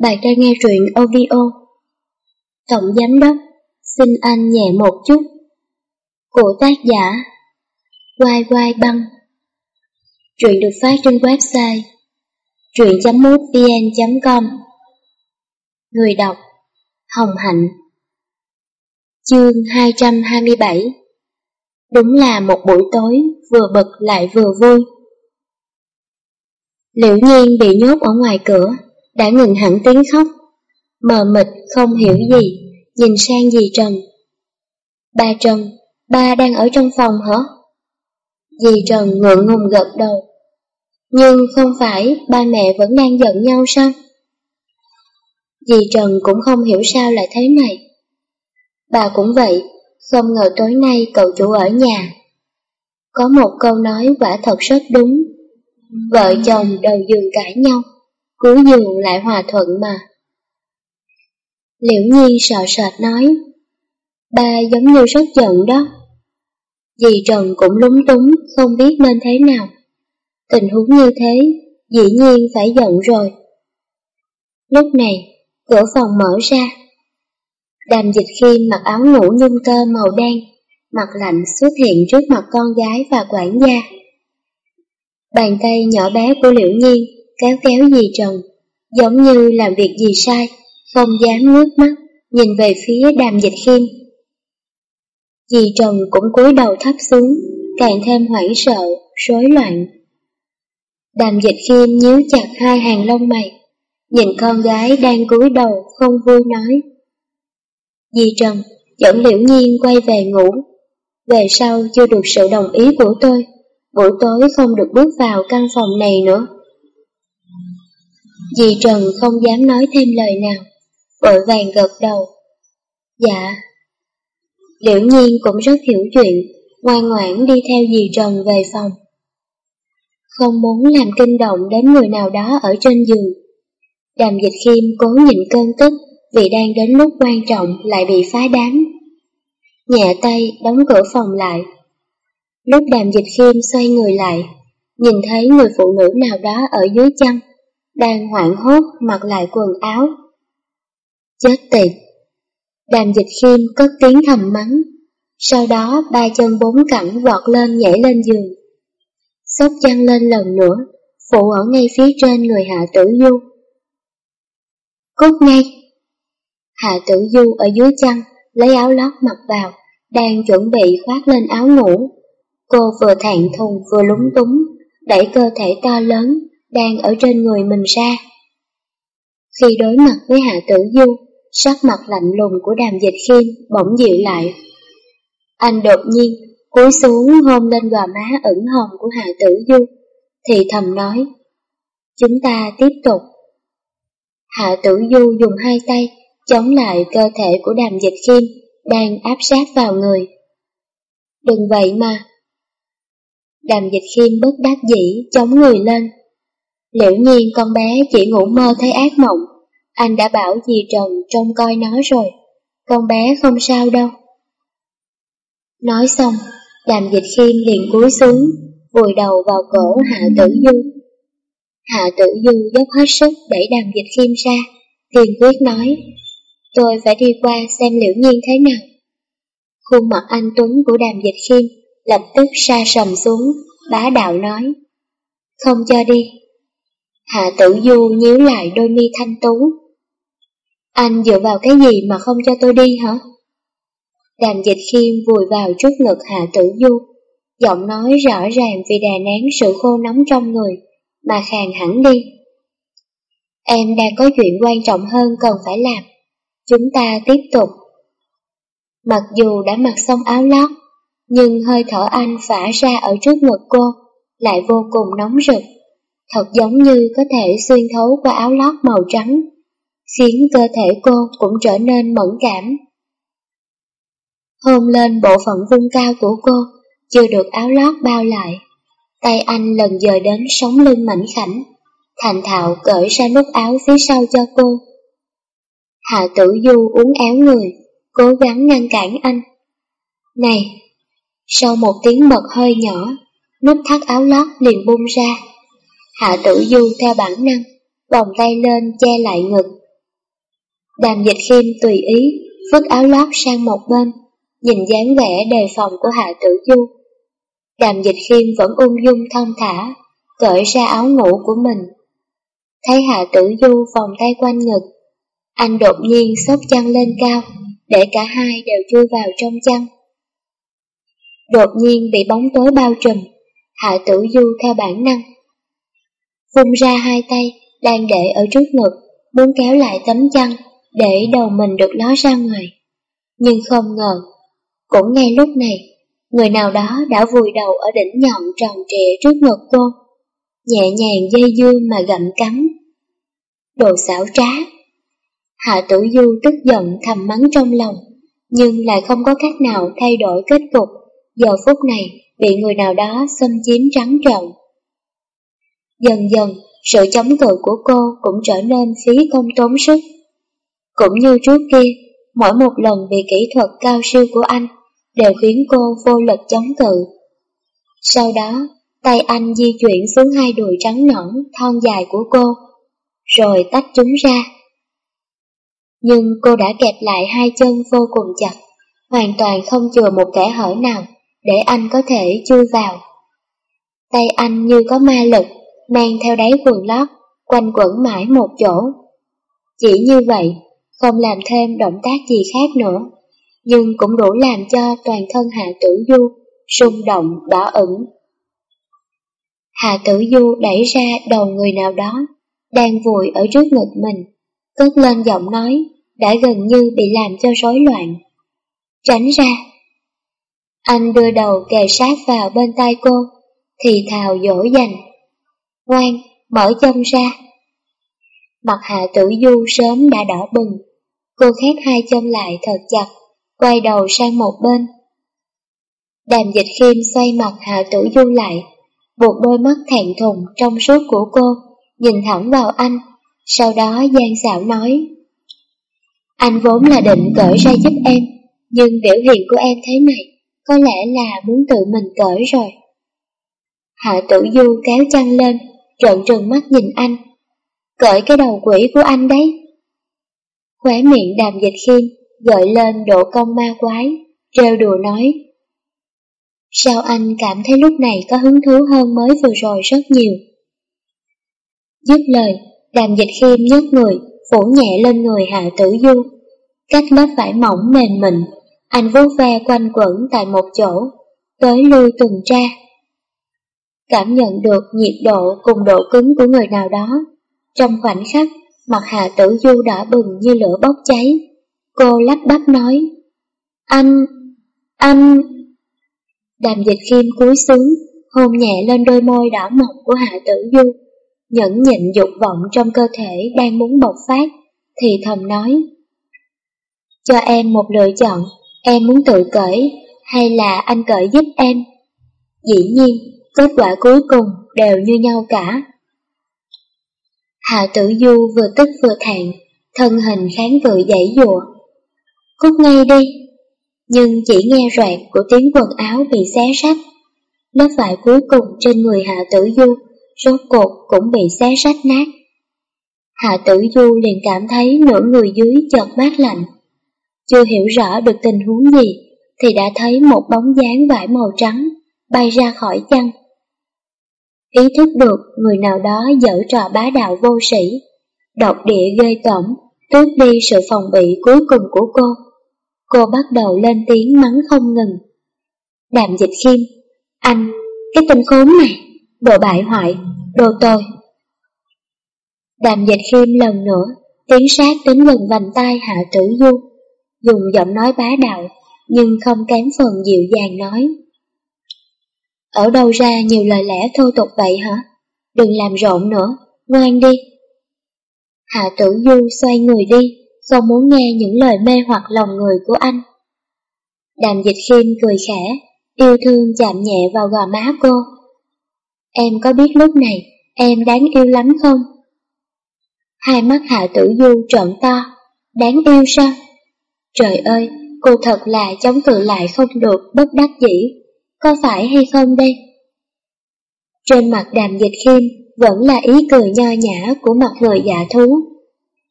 Bạn đang nghe truyện audio. Tổng giám đốc, xin anh nhẹ một chút. Của tác giả Quai Quai Băng Truyện được phát trên website truyện.mútvn.com Người đọc Hồng Hạnh Chương 227 Đúng là một buổi tối vừa bực lại vừa vui. Liễu nhiên bị nhốt ở ngoài cửa đã ngừng hẳn tiếng khóc. Mờ mịt không hiểu gì, nhìn sang dì Trần. Ba Trần, ba đang ở trong phòng hả? Dì Trần ngượng ngùng gật đầu. Nhưng không phải ba mẹ vẫn đang giận nhau sao? Dì Trần cũng không hiểu sao lại thế này. Bà cũng vậy, không ngờ tối nay cậu chủ ở nhà. Có một câu nói quả thật rất đúng. Vợ chồng đầu giường cãi nhau cuối giường lại hòa thuận mà. Liễu Nhi sợ sệt nói, ba giống như rất giận đó. Dì Trần cũng lúng túng, không biết nên thế nào. Tình huống như thế, dĩ nhiên phải giận rồi. Lúc này, cửa phòng mở ra. Đàm dịch khiêm mặc áo ngủ nhung tơ màu đen, mặt lạnh xuất hiện trước mặt con gái và quản gia. Bàn tay nhỏ bé của Liễu Nhiên kéo kéo dì Trần, giống như làm việc gì sai, không dám ngước mắt, nhìn về phía đàm dịch khiêm. Dì Trần cũng cúi đầu thấp xuống, càng thêm hoảng sợ, rối loạn. Đàm dịch khiêm nhíu chặt hai hàng lông mày, nhìn con gái đang cúi đầu không vui nói. Dì Trần dẫn liễu nhiên quay về ngủ, về sau chưa được sự đồng ý của tôi, buổi tối không được bước vào căn phòng này nữa. Dì Trần không dám nói thêm lời nào, vội vàng gật đầu. Dạ. Liễu Nhiên cũng rất hiểu chuyện, ngoan ngoãn đi theo dì Trần về phòng. Không muốn làm kinh động đến người nào đó ở trên giường. Đàm dịch khiêm cố nhịn cơn tức vì đang đến lúc quan trọng lại bị phá đám. Nhẹ tay đóng cửa phòng lại. Lúc đàm dịch khiêm xoay người lại, nhìn thấy người phụ nữ nào đó ở dưới chân, đang hoảng hốt mặc lại quần áo. Chết tiệt! Đàm dịch khiêm cất tiếng thầm mắng, sau đó ba chân bốn cẳng vọt lên nhảy lên giường. Xốc chăn lên lần nữa, phụ ở ngay phía trên người hạ tử du. Cút ngay! Hạ tử du ở dưới chăn, lấy áo lót mặc vào, đang chuẩn bị khoác lên áo ngủ. Cô vừa thẹn thùng vừa lúng túng, đẩy cơ thể to lớn, đang ở trên người mình ra. Khi đối mặt với Hạ Tử Du, sắc mặt lạnh lùng của đàm dịch khiêm bỗng dịu lại. Anh đột nhiên cúi xuống hôn lên gò má ửng hồng của Hạ Tử Du, thì thầm nói, chúng ta tiếp tục. Hạ Tử Du dùng hai tay chống lại cơ thể của đàm dịch khiêm đang áp sát vào người. Đừng vậy mà. Đàm dịch khiêm bất đắc dĩ chống người lên, Liễu nhiên con bé chỉ ngủ mơ thấy ác mộng, anh đã bảo dì Trần trông coi nó rồi, con bé không sao đâu. Nói xong, đàm dịch khiêm liền cúi xuống, vùi đầu vào cổ Hạ Tử Du. Hạ Tử Du dốc hết sức đẩy đàm dịch khiêm ra, kiên quyết nói, tôi phải đi qua xem liễu nhiên thế nào. Khuôn mặt anh Tuấn của đàm dịch khiêm lập tức sa sầm xuống, bá đạo nói, không cho đi. Hạ tử du nhíu lại đôi mi thanh tú. Anh dựa vào cái gì mà không cho tôi đi hả? Đàm dịch khiêm vùi vào trước ngực Hạ tử du, giọng nói rõ ràng vì đè nén sự khô nóng trong người, mà khàn hẳn đi. Em đang có chuyện quan trọng hơn cần phải làm. Chúng ta tiếp tục. Mặc dù đã mặc xong áo lót, nhưng hơi thở anh phả ra ở trước ngực cô lại vô cùng nóng rực thật giống như có thể xuyên thấu qua áo lót màu trắng, khiến cơ thể cô cũng trở nên mẫn cảm. Hôn lên bộ phận vung cao của cô, chưa được áo lót bao lại. Tay anh lần dời đến sống lưng mảnh khảnh, thành thạo cởi ra nút áo phía sau cho cô. Hạ tử du uống éo người, cố gắng ngăn cản anh. Này! Sau một tiếng bật hơi nhỏ, nút thắt áo lót liền bung ra. Hạ tử du theo bản năng, vòng tay lên che lại ngực, Đàm dịch khiêm tùy ý, vứt áo lót sang một bên, nhìn dáng vẻ đề phòng của Hạ Tử Du. Đàm dịch khiêm vẫn ung dung thông thả, cởi ra áo ngủ của mình. Thấy Hạ Tử Du vòng tay quanh ngực, anh đột nhiên xốc chăn lên cao, để cả hai đều chui vào trong chăn. Đột nhiên bị bóng tối bao trùm, Hạ Tử Du theo bản năng. Vung ra hai tay, đang để ở trước ngực, muốn kéo lại tấm chăn, để đầu mình được ló ra ngoài. Nhưng không ngờ, cũng ngay lúc này, người nào đó đã vùi đầu ở đỉnh nhọn tròn trịa trước ngực cô, nhẹ nhàng dây dưa mà gặm cắn. Đồ xảo trá. Hạ Tử Du tức giận thầm mắng trong lòng, nhưng lại không có cách nào thay đổi kết cục, giờ phút này bị người nào đó xâm chiếm trắng trợn. Dần dần, sự chống cự của cô cũng trở nên phí công tốn sức. Cũng như trước kia, mỗi một lần bị kỹ thuật cao siêu của anh đều khiến cô vô lực chống cự. Sau đó, tay anh di chuyển xuống hai đùi trắng nõn, thon dài của cô, rồi tách chúng ra. Nhưng cô đã kẹp lại hai chân vô cùng chặt, hoàn toàn không chừa một kẻ hở nào để anh có thể chui vào. Tay anh như có ma lực, mang theo đáy quần lót, quanh quẩn mãi một chỗ. Chỉ như vậy, không làm thêm động tác gì khác nữa, nhưng cũng đủ làm cho toàn thân Hạ Tử Du rung động đỏ ửng. Hạ Tử Du đẩy ra đầu người nào đó, đang vùi ở trước ngực mình, cất lên giọng nói, đã gần như bị làm cho rối loạn. Tránh ra! Anh đưa đầu kề sát vào bên tai cô, thì thào dỗ dành. Ngoan, mở chân ra. Mặt hạ tử du sớm đã đỏ bừng, cô khép hai chân lại thật chặt, quay đầu sang một bên. Đàm dịch khiêm xoay mặt hạ tử du lại, buộc đôi mắt thẹn thùng trong suốt của cô, nhìn thẳng vào anh, sau đó gian xảo nói. Anh vốn là định cởi ra giúp em, nhưng biểu hiện của em thế này, có lẽ là muốn tự mình cởi rồi. Hạ tử du kéo chăn lên, trợn trừng mắt nhìn anh. Cởi cái đầu quỷ của anh đấy. Khóe miệng đàm dịch khiêm, gợi lên độ công ma quái, trêu đùa nói. Sao anh cảm thấy lúc này có hứng thú hơn mới vừa rồi rất nhiều? Dứt lời, đàm dịch khiêm nhấc người, phủ nhẹ lên người hạ tử du. Cách lớp vải mỏng mềm mịn, anh vuốt ve quanh quẩn tại một chỗ, tới lui tuần tra. Cảm nhận được nhiệt độ cùng độ cứng của người nào đó. Trong khoảnh khắc, mặt Hạ Tử Du đã bừng như lửa bốc cháy. Cô lắp bắp nói, Anh, anh... Đàm dịch khiêm cúi xuống, hôn nhẹ lên đôi môi đỏ mọng của Hạ Tử Du, nhẫn nhịn dục vọng trong cơ thể đang muốn bộc phát, thì thầm nói, Cho em một lựa chọn, em muốn tự cởi, hay là anh cởi giúp em? Dĩ nhiên, kết quả cuối cùng đều như nhau cả. Hạ tử du vừa tức vừa thẹn, thân hình kháng cự dãy dùa. Cút ngay đi! Nhưng chỉ nghe roạt của tiếng quần áo bị xé rách. Lớp vải cuối cùng trên người Hạ tử du, rốt cột cũng bị xé rách nát. Hạ tử du liền cảm thấy nửa người dưới chợt mát lạnh. Chưa hiểu rõ được tình huống gì, thì đã thấy một bóng dáng vải màu trắng bay ra khỏi chăn. Ý thức được người nào đó dở trò bá đạo vô sĩ, độc địa ghê tởm, tước đi sự phòng bị cuối cùng của cô. Cô bắt đầu lên tiếng mắng không ngừng. Đàm dịch khiêm, anh, cái tên khốn này, đồ bại hoại, đồ tồi. Đàm dịch khiêm lần nữa, tiến sát đến gần vành tay Hạ Tử Du, dùng giọng nói bá đạo, nhưng không kém phần dịu dàng nói. Ở đâu ra nhiều lời lẽ thô tục vậy hả? Đừng làm rộn nữa, ngoan đi. Hạ tử du xoay người đi, không muốn nghe những lời mê hoặc lòng người của anh. Đàm dịch khiêm cười khẽ, yêu thương chạm nhẹ vào gò má cô. Em có biết lúc này em đáng yêu lắm không? Hai mắt hạ tử du trợn to, đáng yêu sao? Trời ơi, cô thật là chống cự lại không được bất đắc dĩ có phải hay không đây? Trên mặt đàm dịch khiêm vẫn là ý cười nho nhã của mặt người dạ thú.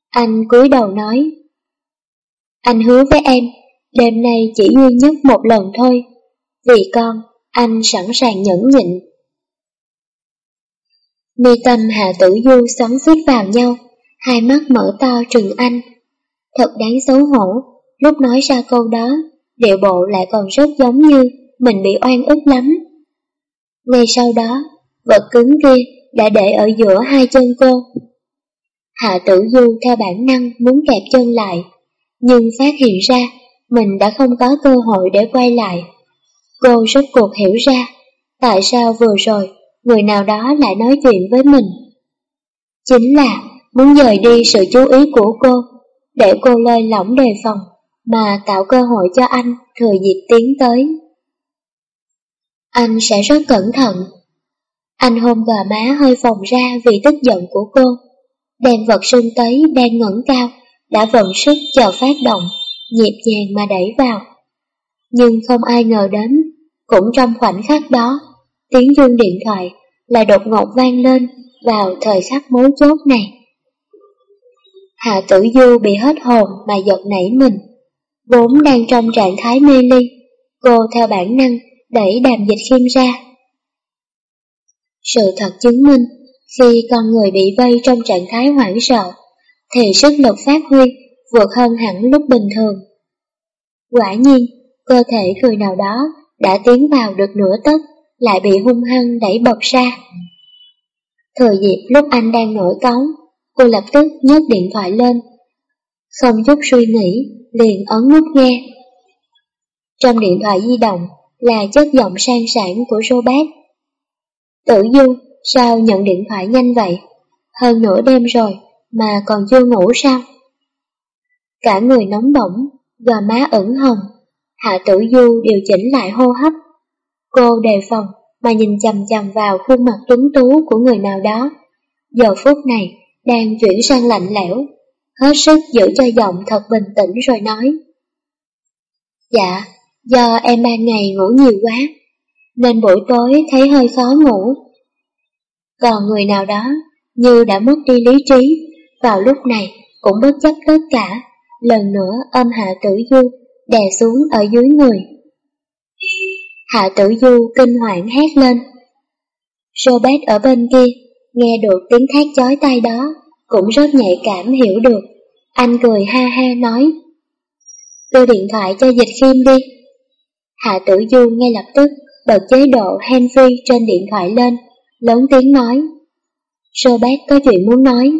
Anh cúi đầu nói, Anh hứa với em, đêm nay chỉ duy nhất một lần thôi. Vì con, anh sẵn sàng nhẫn nhịn. Mi tâm Hạ Tử Du xoắn xít vào nhau, hai mắt mở to trừng anh. Thật đáng xấu hổ, lúc nói ra câu đó, điệu bộ lại còn rất giống như mình bị oan ức lắm. Ngay sau đó, vật cứng kia đã để ở giữa hai chân cô. Hạ tử du theo bản năng muốn kẹp chân lại, nhưng phát hiện ra mình đã không có cơ hội để quay lại. Cô rốt cuộc hiểu ra, tại sao vừa rồi người nào đó lại nói chuyện với mình. Chính là muốn dời đi sự chú ý của cô, để cô lơi lỏng đề phòng, mà tạo cơ hội cho anh thừa dịp tiến tới. Anh sẽ rất cẩn thận. Anh hôn gò má hơi phồng ra vì tức giận của cô. Đèn vật sưng tấy đang ngẩng cao, đã vận sức chờ phát động, nhịp nhàng mà đẩy vào. Nhưng không ai ngờ đến, cũng trong khoảnh khắc đó, tiếng chuông điện thoại lại đột ngột vang lên vào thời khắc mấu chốt này. Hạ tử du bị hết hồn mà giật nảy mình, vốn đang trong trạng thái mê ly, cô theo bản năng đẩy đàm dịch khiêm ra. Sự thật chứng minh, khi con người bị vây trong trạng thái hoảng sợ, thì sức lực phát huy vượt hơn hẳn lúc bình thường. Quả nhiên, cơ thể người nào đó đã tiến vào được nửa tấc, lại bị hung hăng đẩy bật ra. Thời dịp lúc anh đang nổi cống, cô lập tức nhấc điện thoại lên. Không chút suy nghĩ, liền ấn nút nghe. Trong điện thoại di động là chất giọng sang sản của Robert. Tử Du, sao nhận điện thoại nhanh vậy? Hơn nửa đêm rồi, mà còn chưa ngủ sao? Cả người nóng bỏng, gò má ửng hồng, Hạ Tử Du điều chỉnh lại hô hấp. Cô đề phòng mà nhìn chầm chầm vào khuôn mặt tuấn tú của người nào đó. Giờ phút này đang chuyển sang lạnh lẽo, hết sức giữ cho giọng thật bình tĩnh rồi nói. Dạ, do em ban ngày ngủ nhiều quá, nên buổi tối thấy hơi khó ngủ. Còn người nào đó như đã mất đi lý trí, vào lúc này cũng bất chấp tất cả, lần nữa âm hạ tử du đè xuống ở dưới người. Hạ tử du kinh hoảng hét lên. Robert ở bên kia, nghe được tiếng thét chói tai đó, cũng rất nhạy cảm hiểu được. Anh cười ha ha nói, đưa điện thoại cho dịch khiêm đi. Hạ tử du ngay lập tức bật chế độ henry trên điện thoại lên, lớn tiếng nói. Robert có chuyện muốn nói.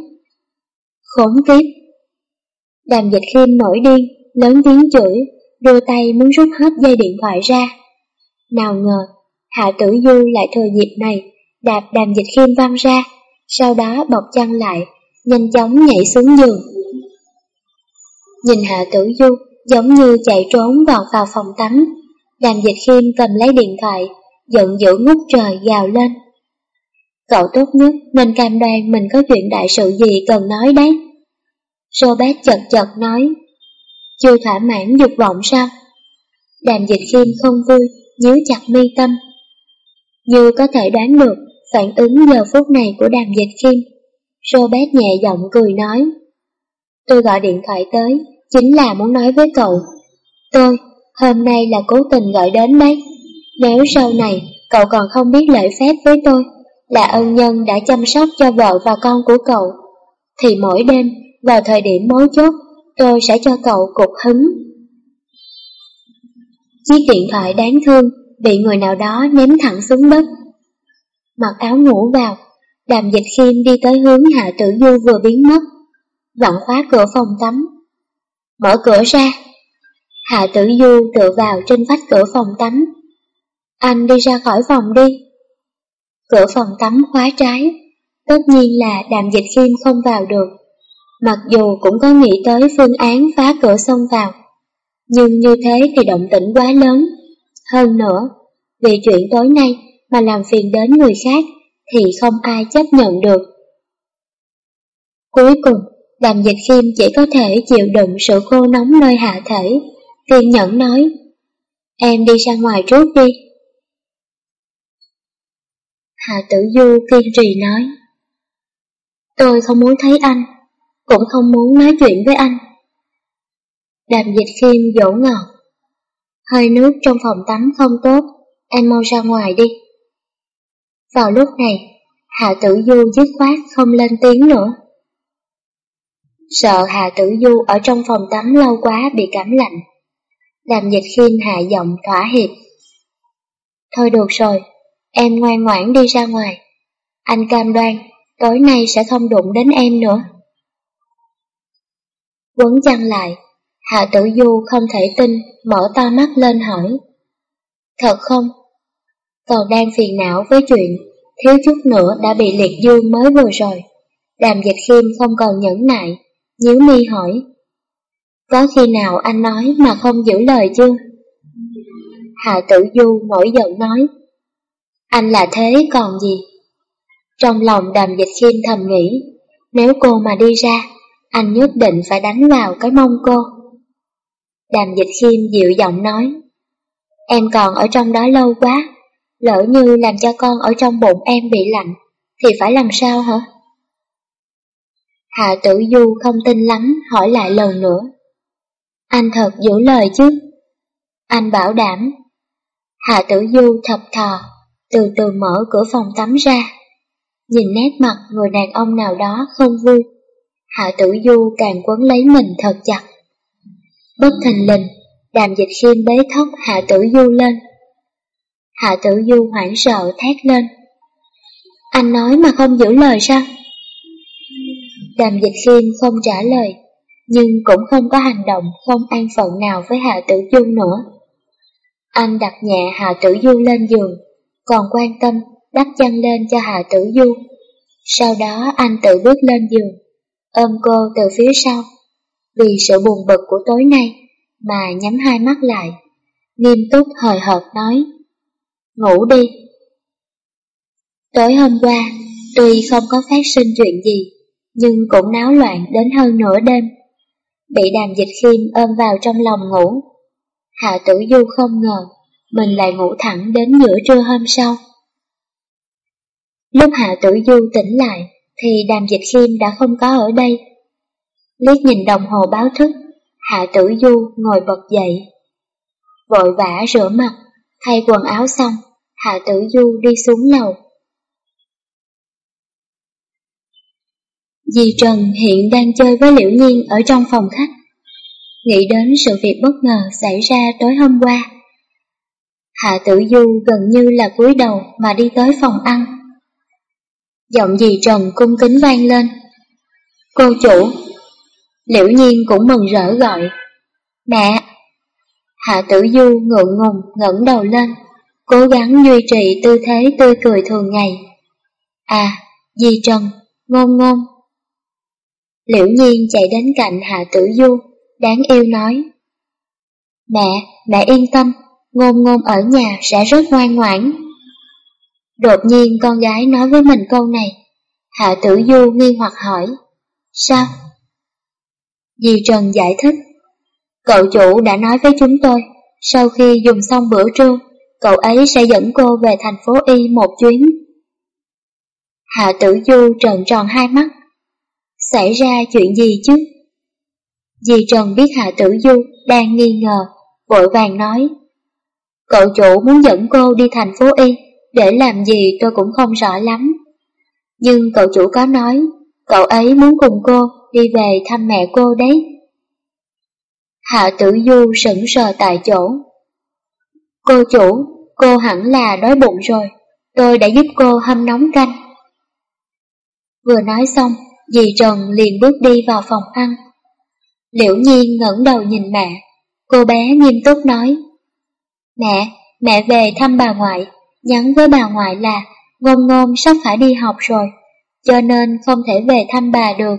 Khốn kiếp. Đàm dịch khiêm nổi điên, lớn tiếng chửi, đưa tay muốn rút hết dây điện thoại ra. Nào ngờ, Hạ Tử Du lại thừa dịp này, đạp đàm dịch khiêm văng ra, sau đó bọc chăn lại, nhanh chóng nhảy xuống giường. Nhìn Hạ Tử Du giống như chạy trốn vào vào phòng tắm, đàm dịch khiêm cầm lấy điện thoại, giận dữ ngút trời gào lên. Cậu tốt nhất nên cam đoan mình có chuyện đại sự gì cần nói đấy. Robert chật chật nói, chưa thỏa mãn dục vọng sao? Đàm dịch khiêm không vui, nhíu chặt mi tâm. Như có thể đoán được phản ứng giờ phút này của đàm dịch khiêm, Robert nhẹ giọng cười nói. Tôi gọi điện thoại tới, chính là muốn nói với cậu. Tôi, hôm nay là cố tình gọi đến đấy. Nếu sau này cậu còn không biết lễ phép với tôi, là ân nhân đã chăm sóc cho vợ và con của cậu, thì mỗi đêm, vào thời điểm mấu chốt, tôi sẽ cho cậu cục hứng. Chiếc điện thoại đáng thương bị người nào đó ném thẳng xuống đất. Mặc áo ngủ vào, đàm dịch khiêm đi tới hướng Hạ Tử Du vừa biến mất, vặn khóa cửa phòng tắm. Mở cửa ra, Hạ Tử Du tựa vào trên vách cửa phòng tắm. Anh đi ra khỏi phòng đi. Cửa phòng tắm khóa trái, tất nhiên là đàm dịch khiêm không vào được. Mặc dù cũng có nghĩ tới phương án phá cửa xông vào, nhưng như thế thì động tĩnh quá lớn. Hơn nữa, vì chuyện tối nay mà làm phiền đến người khác thì không ai chấp nhận được. Cuối cùng, đàm dịch khiêm chỉ có thể chịu đựng sự khô nóng nơi hạ thể, kiên nhẫn nói, em đi ra ngoài trước đi. Hạ tử du kiên trì nói, tôi không muốn thấy anh, cũng không muốn nói chuyện với anh. Đàm dịch khiêm dỗ ngọt. Hơi nước trong phòng tắm không tốt, em mau ra ngoài đi. Vào lúc này, Hạ Tử Du dứt khoát không lên tiếng nữa. Sợ Hạ Tử Du ở trong phòng tắm lâu quá bị cảm lạnh. Đàm dịch khiêm hạ giọng thỏa hiệp. Thôi được rồi, em ngoan ngoãn đi ra ngoài. Anh cam đoan, tối nay sẽ không đụng đến em nữa. Quấn chăn lại, Hạ Tử Du không thể tin, mở to mắt lên hỏi. Thật không? Còn đang phiền não với chuyện, thiếu chút nữa đã bị liệt dương mới vừa rồi. Đàm dịch khiêm không còn nhẫn nại, nhíu mi hỏi. Có khi nào anh nói mà không giữ lời chưa? Hạ Tử Du nổi giận nói. Anh là thế còn gì? Trong lòng đàm dịch khiêm thầm nghĩ, nếu cô mà đi ra, anh nhất định phải đánh vào cái mông cô. Đàm dịch khiêm dịu giọng nói, em còn ở trong đó lâu quá, lỡ như làm cho con ở trong bụng em bị lạnh, thì phải làm sao hả? Hạ tử du không tin lắm, hỏi lại lần nữa. Anh thật giữ lời chứ? Anh bảo đảm. Hạ tử du thập thò, từ từ mở cửa phòng tắm ra. Nhìn nét mặt người đàn ông nào đó không vui. Hạ tử du càng quấn lấy mình thật chặt. Bất thình lình, đàm dịch khiêm bế thốc hạ tử du lên. Hạ tử du hoảng sợ thét lên. Anh nói mà không giữ lời sao? Đàm dịch khiêm không trả lời, nhưng cũng không có hành động không an phận nào với Hạ Tử Du nữa. Anh đặt nhẹ Hạ Tử Du lên giường, còn quan tâm đắp chăn lên cho Hạ Tử Du. Sau đó anh tự bước lên giường, ôm cô từ phía sau. Vì sự buồn bực của tối nay mà nhắm hai mắt lại, nghiêm túc hời hợt nói, ngủ đi. Tối hôm qua, tuy không có phát sinh chuyện gì, nhưng cũng náo loạn đến hơn nửa đêm. Bị đàm dịch khiêm ôm vào trong lòng ngủ. Hạ tử du không ngờ, mình lại ngủ thẳng đến giữa trưa hôm sau. Lúc Hạ tử du tỉnh lại, thì đàm dịch khiêm đã không có ở đây. Liếc nhìn đồng hồ báo thức, Hạ tử du ngồi bật dậy. Vội vã rửa mặt, thay quần áo xong, Hạ tử du đi xuống lầu. Dì Trần hiện đang chơi với Liễu Nhiên ở trong phòng khách. Nghĩ đến sự việc bất ngờ xảy ra tối hôm qua. Hạ Tử Du gần như là cúi đầu mà đi tới phòng ăn. Giọng dì Trần cung kính vang lên. Cô chủ. Liễu Nhiên cũng mừng rỡ gọi. Mẹ. Hạ Tử Du ngượng ngùng ngẩng đầu lên, cố gắng duy trì tư thế tươi cười thường ngày. À, dì Trần, ngôn ngôn. Liễu nhiên chạy đến cạnh Hạ Tử Du, đáng yêu nói. Mẹ, mẹ yên tâm, ngôn ngôn ở nhà sẽ rất ngoan ngoãn. Đột nhiên con gái nói với mình câu này, Hạ Tử Du nghi hoặc hỏi, sao? Dì Trần giải thích, cậu chủ đã nói với chúng tôi, sau khi dùng xong bữa trưa, cậu ấy sẽ dẫn cô về thành phố Y một chuyến. Hạ Tử Du trợn tròn hai mắt, Xảy ra chuyện gì chứ? Dì Trần biết Hạ Tử Du đang nghi ngờ, vội vàng nói. Cậu chủ muốn dẫn cô đi thành phố Y, để làm gì tôi cũng không rõ lắm. Nhưng cậu chủ có nói, cậu ấy muốn cùng cô đi về thăm mẹ cô đấy. Hạ Tử Du sững sờ tại chỗ. Cô chủ, cô hẳn là đói bụng rồi, tôi đã giúp cô hâm nóng canh. Vừa nói xong, dì Trần liền bước đi vào phòng ăn. Liễu Nhiên ngẩng đầu nhìn mẹ, cô bé nghiêm túc nói. Mẹ, mẹ về thăm bà ngoại, nhắn với bà ngoại là ngôn ngôn sắp phải đi học rồi, cho nên không thể về thăm bà được.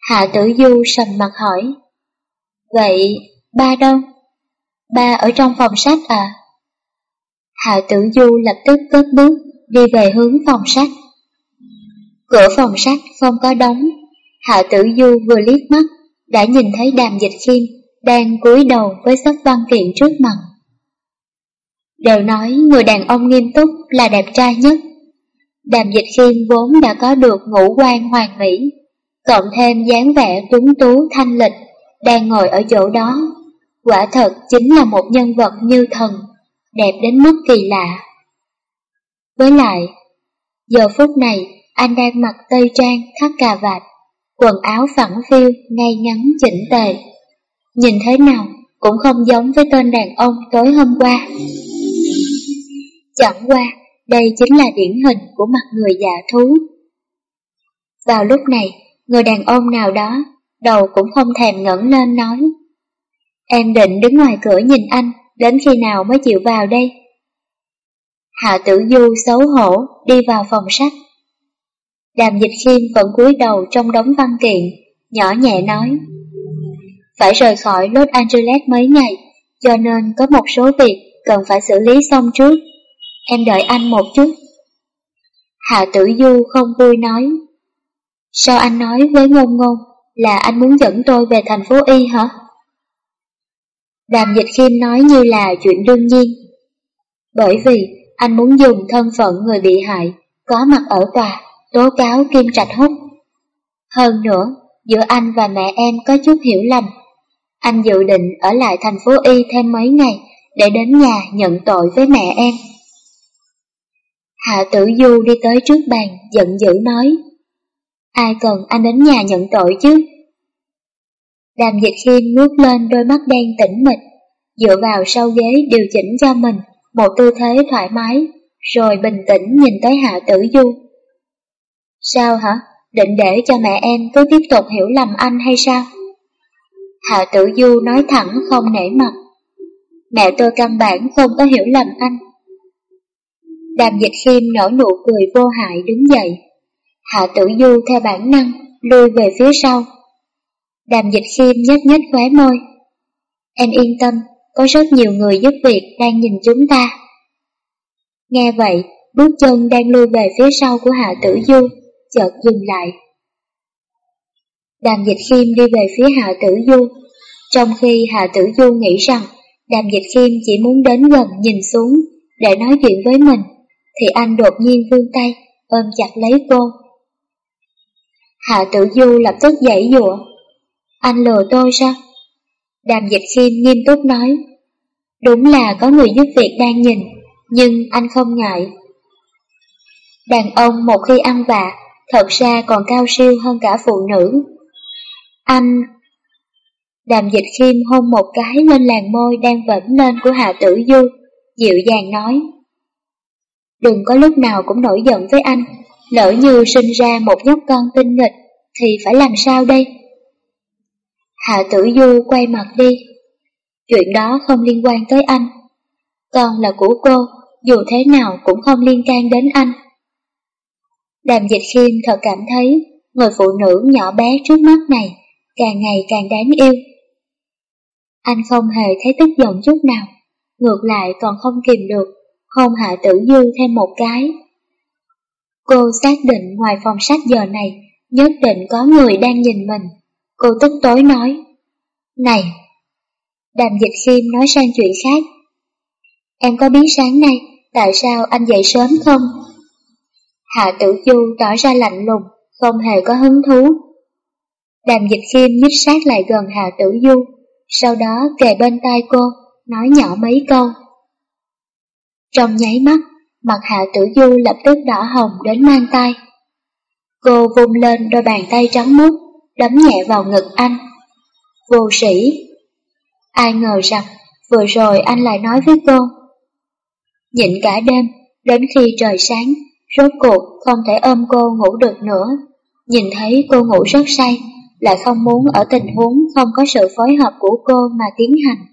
Hạ tử du sầm mặt hỏi. Vậy, ba đâu? Ba ở trong phòng sách à? Hạ tử du lập tức cất bước, đi về hướng phòng sách. Cửa phòng sách không có đóng, Hạ Tử Du vừa liếc mắt, đã nhìn thấy đàm dịch khiêm đang cúi đầu với sắp văn kiện trước mặt. Đều nói người đàn ông nghiêm túc là đẹp trai nhất. Đàm dịch khiêm vốn đã có được ngũ quan hoàn mỹ, cộng thêm dáng vẻ tuấn tú thanh lịch, đang ngồi ở chỗ đó, quả thật chính là một nhân vật như thần, đẹp đến mức kỳ lạ. Với lại, giờ phút này anh đang mặc tây trang thắt cà vạt, quần áo phẳng phiu, ngay ngắn chỉnh tề. Nhìn thế nào cũng không giống với tên đàn ông tối hôm qua. Chẳng qua, đây chính là điển hình của mặt người giả thú. Vào lúc này, người đàn ông nào đó, đầu cũng không thèm ngẩng lên nói. Em định đứng ngoài cửa nhìn anh, đến khi nào mới chịu vào đây? Hạ tử du xấu hổ đi vào phòng sách. Đàm dịch khiêm vẫn cúi đầu trong đống văn kiện, nhỏ nhẹ nói. Phải rời khỏi Los Angeles mấy ngày, cho nên có một số việc cần phải xử lý xong trước. Em đợi anh một chút. Hạ tử du không vui nói. Sao anh nói với ngôn ngôn là anh muốn dẫn tôi về thành phố Y hả? Đàm dịch khiêm nói như là chuyện đương nhiên. Bởi vì anh muốn dùng thân phận người bị hại, có mặt ở tòa, tố cáo Kim Trạch Húc. Hơn nữa, giữa anh và mẹ em có chút hiểu lầm. Anh dự định ở lại thành phố Y thêm mấy ngày để đến nhà nhận tội với mẹ em. Hạ tử du đi tới trước bàn, giận dữ nói. Ai cần anh đến nhà nhận tội chứ? Đàm dịch khiêm ngước lên đôi mắt đen tĩnh mịch, dựa vào sau ghế điều chỉnh cho mình một tư thế thoải mái, rồi bình tĩnh nhìn tới Hạ Tử Du. Sao hả? Định để cho mẹ em cứ tiếp tục hiểu lầm anh hay sao? Hạ Tử Du nói thẳng không nể mặt. Mẹ tôi căn bản không có hiểu lầm anh. Đàm dịch khiêm nở nụ cười vô hại đứng dậy. Hạ Tử Du theo bản năng lui về phía sau. Đàm dịch khiêm nhếch nhếch khóe môi. Em yên tâm, có rất nhiều người giúp việc đang nhìn chúng ta. Nghe vậy, bước chân đang lui về phía sau của Hạ Tử Du, chợt dừng lại. Đàm Dịch Khiêm đi về phía Hạ Tử Du, trong khi Hạ Tử Du nghĩ rằng Đàm Dịch Khiêm chỉ muốn đến gần nhìn xuống để nói chuyện với mình, thì anh đột nhiên vươn tay, ôm chặt lấy cô. Hạ Tử Du lập tức dãy dụa. Anh lừa tôi sao? Đàm dịch khiêm nghiêm túc nói, đúng là có người giúp việc đang nhìn, nhưng anh không ngại. Đàn ông một khi ăn vạ, thật ra còn cao siêu hơn cả phụ nữ. Anh... Đàm dịch khiêm hôn một cái lên làn môi đang vẫn lên của Hạ Tử Du, dịu dàng nói. Đừng có lúc nào cũng nổi giận với anh, lỡ như sinh ra một nhóc con tinh nghịch, thì phải làm sao đây? Hạ tử du quay mặt đi. Chuyện đó không liên quan tới anh. Con là của cô, dù thế nào cũng không liên can đến anh. Đàm dịch khiêm thật cảm thấy người phụ nữ nhỏ bé trước mắt này càng ngày càng đáng yêu. Anh không hề thấy tức giận chút nào, ngược lại còn không kìm được, không hạ tử dư thêm một cái. Cô xác định ngoài phòng sách giờ này, nhất định có người đang nhìn mình. Cô tức tối nói, Này! Đàm dịch khiêm nói sang chuyện khác. Em có biết sáng nay tại sao anh dậy sớm không? Hạ tử du tỏ ra lạnh lùng, không hề có hứng thú. Đàm dịch khiêm nhích sát lại gần Hạ tử du, sau đó kề bên tai cô, nói nhỏ mấy câu. Trong nháy mắt, mặt Hạ tử du lập tức đỏ hồng đến mang tay. Cô vung lên đôi bàn tay trắng muốt, đấm nhẹ vào ngực anh. Vô sĩ! Ai ngờ rằng vừa rồi anh lại nói với cô. Nhịn cả đêm, đến khi trời sáng, rốt cuộc không thể ôm cô ngủ được nữa. Nhìn thấy cô ngủ rất say, lại không muốn ở tình huống không có sự phối hợp của cô mà tiến hành.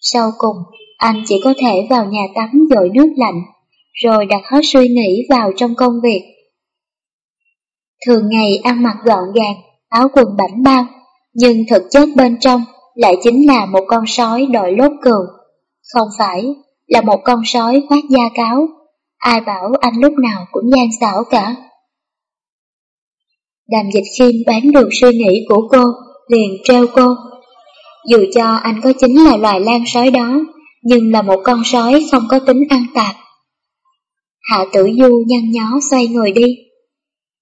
Sau cùng, anh chỉ có thể vào nhà tắm dội nước lạnh, rồi đặt hết suy nghĩ vào trong công việc. Thường ngày ăn mặc gọn gàng, áo quần bảnh bao, nhưng thực chất bên trong lại chính là một con sói đội lốt cừu. Không phải là một con sói khoác da cáo, ai bảo anh lúc nào cũng gian xảo cả. Đàm dịch khiêm bán được suy nghĩ của cô, liền treo cô. Dù cho anh có chính là loài lan sói đó, nhưng là một con sói không có tính ăn tạp. Hạ tử du nhăn nhó xoay người đi,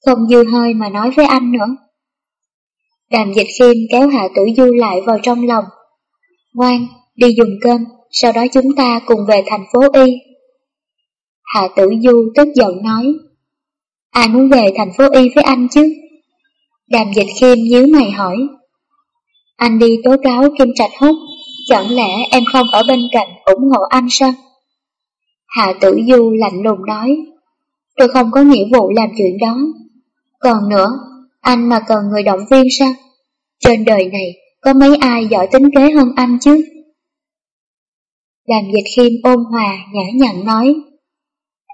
không dư hơi mà nói với anh nữa. Đàm dịch khiêm kéo Hạ Tử Du lại vào trong lòng. Ngoan, đi dùng cơm, sau đó chúng ta cùng về thành phố Y. Hạ Tử Du tức giận nói, ai muốn về thành phố Y với anh chứ? Đàm dịch khiêm nhíu mày hỏi, anh đi tố cáo Kim Trạch Húc, chẳng lẽ em không ở bên cạnh ủng hộ anh sao? Hạ Tử Du lạnh lùng nói, tôi không có nghĩa vụ làm chuyện đó. Còn nữa, anh mà cần người động viên sao? Trên đời này có mấy ai giỏi tính kế hơn anh chứ? Đàm dịch khiêm ôn hòa, nhã nhặn nói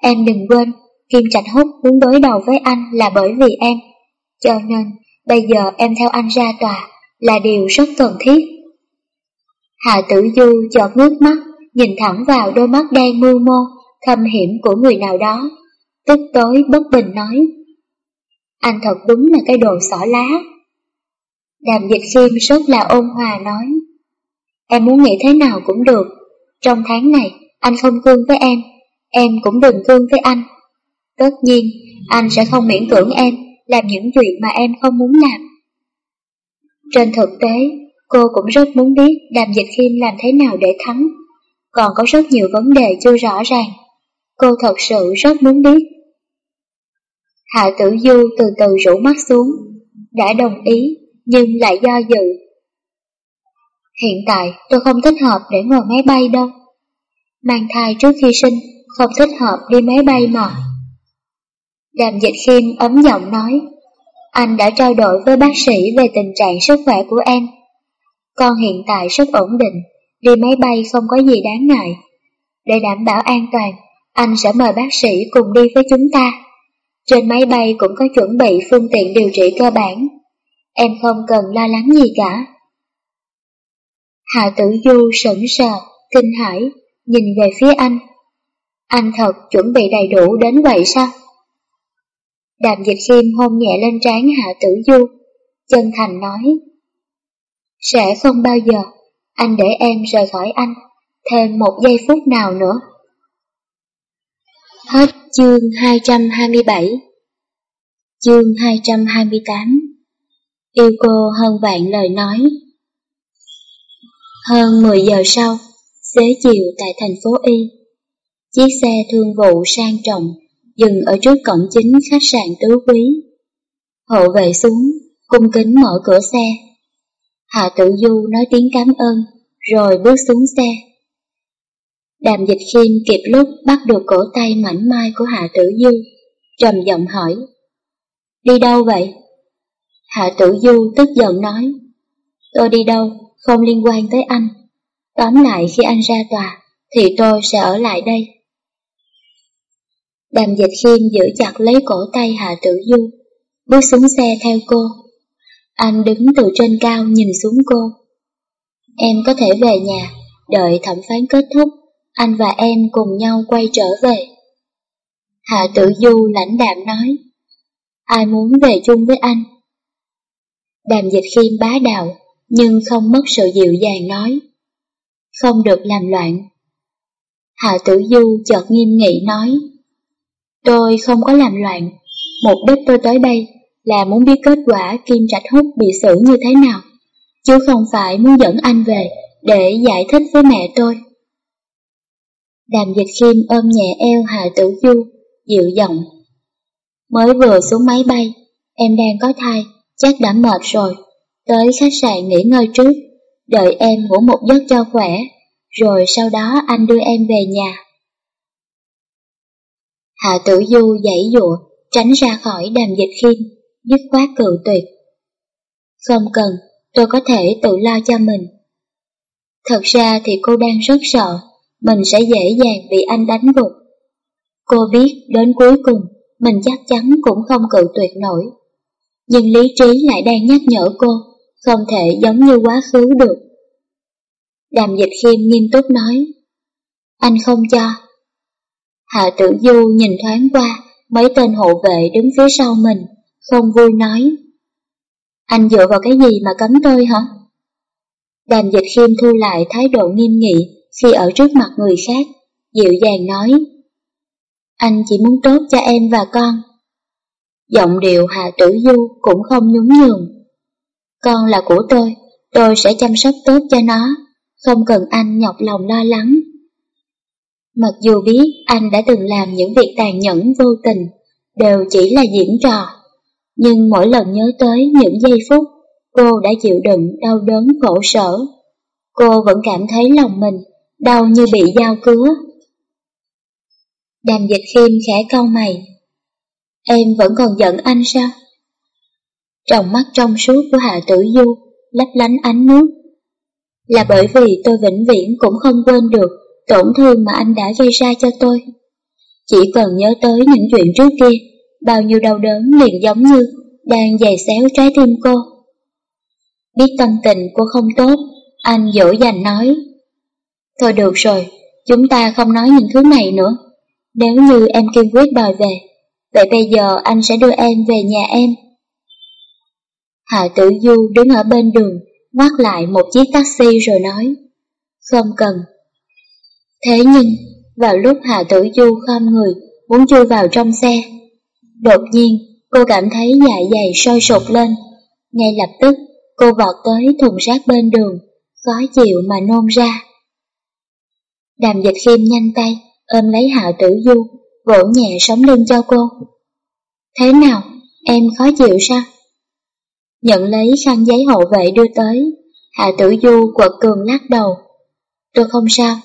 Em đừng quên, Kim Trạch Húc muốn đối đầu với anh là bởi vì em. Cho nên, bây giờ em theo anh ra tòa là điều rất cần thiết. Hạ tử du chợt nước mắt, nhìn thẳng vào đôi mắt đen mưu mô, thâm hiểm của người nào đó. Tức tối bất bình nói Anh thật đúng là cái đồ xỏ lá. Đàm dịch khiêm rất là ôn hòa nói Em muốn nghĩ thế nào cũng được. Trong tháng này, anh không cương với em, em cũng đừng cương với anh. Tất nhiên, anh sẽ không miễn cưỡng em làm những chuyện mà em không muốn làm. Trên thực tế, cô cũng rất muốn biết Đàm Dịch Khiêm làm thế nào để thắng. Còn có rất nhiều vấn đề chưa rõ ràng. Cô thật sự rất muốn biết. Hạ Tử Du từ từ rủ mắt xuống, đã đồng ý nhưng lại do dự Hiện tại tôi không thích hợp để ngồi máy bay đâu. Mang thai trước khi sinh, không thích hợp đi máy bay mà. Đàm dịch khiêm ấm giọng nói, anh đã trao đổi với bác sĩ về tình trạng sức khỏe của em. Con hiện tại rất ổn định, đi máy bay không có gì đáng ngại. Để đảm bảo an toàn, anh sẽ mời bác sĩ cùng đi với chúng ta. Trên máy bay cũng có chuẩn bị phương tiện điều trị cơ bản. Em không cần lo lắng gì cả. Hạ tử du sững sờ, kinh hãi, nhìn về phía anh. Anh thật chuẩn bị đầy đủ đến vậy sao? Đàm dịch khiêm hôn nhẹ lên trán Hạ tử du, chân thành nói. Sẽ không bao giờ, anh để em rời khỏi anh, thêm một giây phút nào nữa. Hết chương 227 Chương 228 Yêu cô hơn vạn lời nói hơn 10 giờ sau, xế chiều tại thành phố Y, chiếc xe thương vụ sang trọng dừng ở trước cổng chính khách sạn tứ quý. Hộ vệ xuống, cung kính mở cửa xe. Hạ Tử Du nói tiếng cảm ơn, rồi bước xuống xe. Đàm dịch khiêm kịp lúc bắt được cổ tay mảnh mai của Hạ Tử Du, trầm giọng hỏi. Đi đâu vậy? Hạ Tử Du tức giận nói. Tôi đi đâu không liên quan tới anh. Tóm lại khi anh ra tòa, thì tôi sẽ ở lại đây. Đàm dịch khiêm giữ chặt lấy cổ tay Hạ Tử Du, bước xuống xe theo cô. Anh đứng từ trên cao nhìn xuống cô. Em có thể về nhà, đợi thẩm phán kết thúc, anh và em cùng nhau quay trở về. Hạ Tử Du lãnh đạm nói, ai muốn về chung với anh? Đàm dịch khiêm bá đạo, nhưng không mất sự dịu dàng nói. Không được làm loạn. Hạ tử du chợt nghiêm nghị nói. Tôi không có làm loạn, mục đích tôi tới đây là muốn biết kết quả Kim Trạch Húc bị xử như thế nào, chứ không phải muốn dẫn anh về để giải thích với mẹ tôi. Đàm dịch khiêm ôm nhẹ eo hà Tử Du, dịu giọng. Mới vừa xuống máy bay, em đang có thai, chắc đã mệt rồi. Tới khách sạn nghỉ ngơi trước, đợi em ngủ một giấc cho khỏe, rồi sau đó anh đưa em về nhà. Hạ tử du dãy dụa, tránh ra khỏi đàm dịch khiêm, dứt khoát cự tuyệt. Không cần, tôi có thể tự lo cho mình. Thật ra thì cô đang rất sợ, mình sẽ dễ dàng bị anh đánh gục. Cô biết đến cuối cùng, mình chắc chắn cũng không cự tuyệt nổi. Nhưng lý trí lại đang nhắc nhở cô không thể giống như quá khứ được. Đàm dịch khiêm nghiêm túc nói, anh không cho. Hạ tử du nhìn thoáng qua, mấy tên hộ vệ đứng phía sau mình, không vui nói. Anh dựa vào cái gì mà cấm tôi hả? Đàm dịch khiêm thu lại thái độ nghiêm nghị khi ở trước mặt người khác, dịu dàng nói. Anh chỉ muốn tốt cho em và con. Giọng điệu Hạ Tử Du cũng không nhún nhường. con là của tôi, tôi sẽ chăm sóc tốt cho nó, không cần anh nhọc lòng lo lắng. Mặc dù biết anh đã từng làm những việc tàn nhẫn vô tình, đều chỉ là diễn trò, nhưng mỗi lần nhớ tới những giây phút cô đã chịu đựng đau đớn khổ sở, cô vẫn cảm thấy lòng mình đau như bị dao cứa. Đàm dịch khiêm khẽ cau mày. Em vẫn còn giận anh sao? Trong mắt trong suốt của Hạ Tử Du lấp lánh ánh nước. Là bởi vì tôi vĩnh viễn cũng không quên được tổn thương mà anh đã gây ra cho tôi. Chỉ cần nhớ tới những chuyện trước kia, bao nhiêu đau đớn liền giống như đang giày xéo trái tim cô. Biết tâm tình cô không tốt, anh dỗ dành nói. Thôi được rồi, chúng ta không nói những thứ này nữa. Nếu như em kiên quyết đòi về, vậy bây giờ anh sẽ đưa em về nhà em. Hạ Tử Du đứng ở bên đường, ngoắt lại một chiếc taxi rồi nói, không cần. Thế nhưng, vào lúc Hạ Tử Du khom người, muốn chui vào trong xe, đột nhiên cô cảm thấy dạ dày sôi sụt lên. Ngay lập tức, cô vọt tới thùng rác bên đường, khó chịu mà nôn ra. Đàm dịch khiêm nhanh tay, ôm lấy Hạ Tử Du, vỗ nhẹ sống lưng cho cô. Thế nào, em khó chịu sao? Nhận lấy khăn giấy hộ vệ đưa tới, Hạ Tử Du quật cường lắc đầu. Tôi không sao.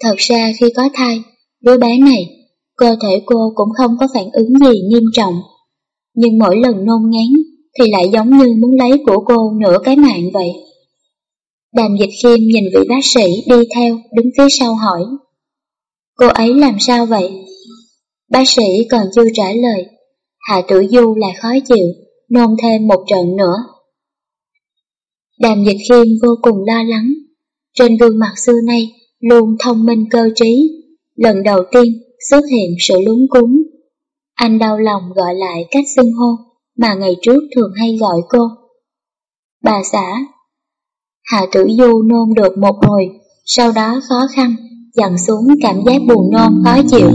Thật ra khi có thai, đứa bé này, cơ thể cô cũng không có phản ứng gì nghiêm trọng. Nhưng mỗi lần nôn ngán thì lại giống như muốn lấy của cô nửa cái mạng vậy. Đàm dịch khiêm nhìn vị bác sĩ đi theo đứng phía sau hỏi. Cô ấy làm sao vậy? Bác sĩ còn chưa trả lời, Hạ Tử Du lại khó chịu, nôn thêm một trận nữa. Đàm dịch khiêm vô cùng lo lắng, trên gương mặt xưa nay luôn thông minh cơ trí, lần đầu tiên xuất hiện sự lúng cúng. Anh đau lòng gọi lại cách xưng hô mà ngày trước thường hay gọi cô. Bà xã Hạ Tử Du nôn được một hồi, sau đó khó khăn, dần xuống cảm giác buồn nôn khó chịu.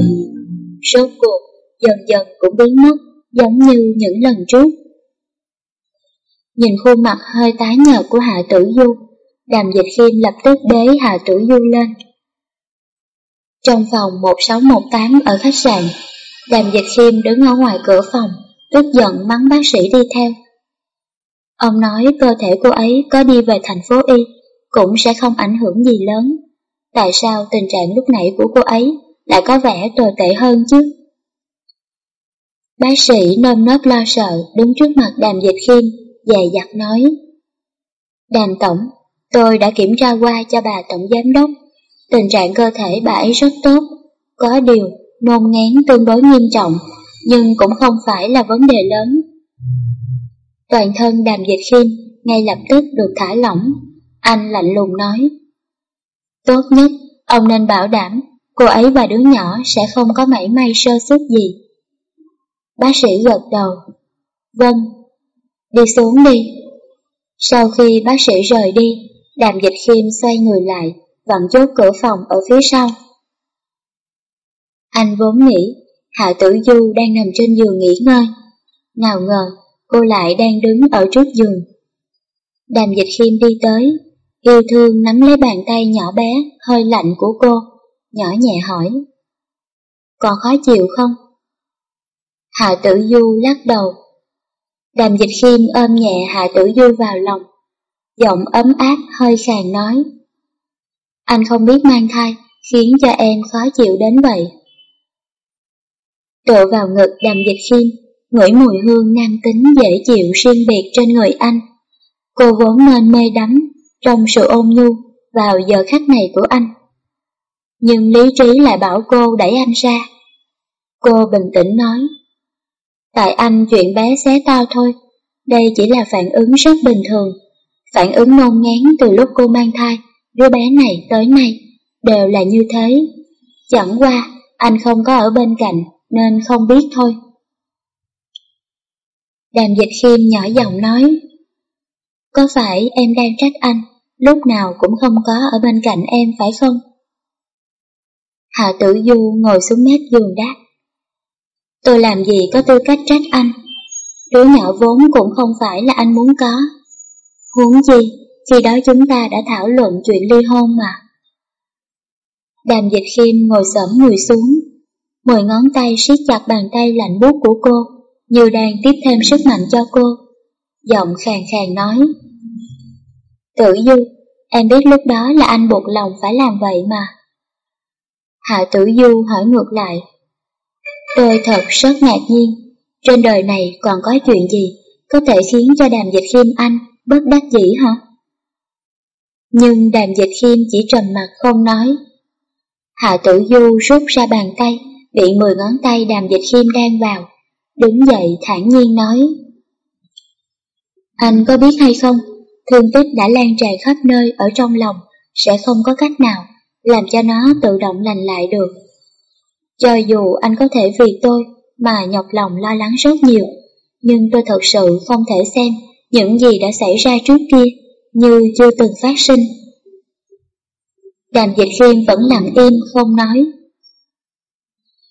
Rốt cuộc, dần dần cũng biến mất, giống như những lần trước. Nhìn khuôn mặt hơi tái nhợt của Hạ Tử Du, Đàm Dịch Khiêm lập tức bế hà Tử Du lên. Trong phòng 1618 ở khách sạn, Đàm Dịch Khiêm đứng ở ngoài cửa phòng, tức giận mắng bác sĩ đi theo. Ông nói cơ thể cô ấy có đi về thành phố Y cũng sẽ không ảnh hưởng gì lớn. Tại sao tình trạng lúc nãy của cô ấy lại có vẻ tồi tệ hơn chứ? Bác sĩ nơm nớp lo sợ đứng trước mặt đàm dịch khiêm, dè dặt nói. Đàm tổng, tôi đã kiểm tra qua cho bà tổng giám đốc. Tình trạng cơ thể bà ấy rất tốt, có điều nôn ngán tương đối nghiêm trọng, nhưng cũng không phải là vấn đề lớn. Toàn thân đàm dịch khiêm ngay lập tức được thả lỏng, anh lạnh lùng nói. Tốt nhất, ông nên bảo đảm cô ấy và đứa nhỏ sẽ không có mảy may sơ suất gì. Bác sĩ gật đầu. Vâng, đi xuống đi. Sau khi bác sĩ rời đi, đàm dịch khiêm xoay người lại, vặn chốt cửa phòng ở phía sau. Anh vốn nghĩ Hạ Tử Du đang nằm trên giường nghỉ ngơi. Nào ngờ, cô lại đang đứng ở trước giường. Đàm dịch khiêm đi tới, yêu thương nắm lấy bàn tay nhỏ bé, hơi lạnh của cô, nhỏ nhẹ hỏi. Còn khó chịu không? Hạ tử du lắc đầu. Đàm dịch khiêm ôm nhẹ Hạ tử du vào lòng, giọng ấm áp hơi khàn nói. Anh không biết mang thai, khiến cho em khó chịu đến vậy. Tựa vào ngực đàm dịch khiêm, ngửi mùi hương nam tính dễ chịu riêng biệt trên người anh. Cô vốn nên mê đắm trong sự ôn nhu vào giờ khách này của anh. Nhưng lý trí lại bảo cô đẩy anh ra. Cô bình tĩnh nói, Tại anh chuyện bé xé to thôi, đây chỉ là phản ứng rất bình thường. Phản ứng nôn ngán từ lúc cô mang thai, đứa bé này tới nay, đều là như thế. Chẳng qua, anh không có ở bên cạnh, nên không biết thôi. Đàm dịch khiêm nhỏ giọng nói, Có phải em đang trách anh, lúc nào cũng không có ở bên cạnh em phải không? Hạ tử du ngồi xuống mép giường đáp. Tôi làm gì có tư cách trách anh? Đứa nhỏ vốn cũng không phải là anh muốn có. Huống gì? khi đó chúng ta đã thảo luận chuyện ly hôn mà. Đàm dịch khiêm ngồi sẫm người xuống, mười ngón tay siết chặt bàn tay lạnh buốt của cô, như đang tiếp thêm sức mạnh cho cô. Giọng khàn khàn nói. Tử Du, em biết lúc đó là anh buộc lòng phải làm vậy mà. Hạ Tử Du hỏi ngược lại. Tôi thật rất ngạc nhiên, trên đời này còn có chuyện gì có thể khiến cho đàm dịch khiêm anh bất đắc dĩ hả? Nhưng đàm dịch khiêm chỉ trầm mặt không nói. Hạ tử du rút ra bàn tay, bị mười ngón tay đàm dịch khiêm đang vào, đứng dậy thản nhiên nói. Anh có biết hay không, thương tích đã lan tràn khắp nơi ở trong lòng, sẽ không có cách nào làm cho nó tự động lành lại được. Cho dù anh có thể vì tôi mà nhọc lòng lo lắng rất nhiều, nhưng tôi thật sự không thể xem những gì đã xảy ra trước kia như chưa từng phát sinh. Đàm dịch khiêm vẫn nằm im không nói.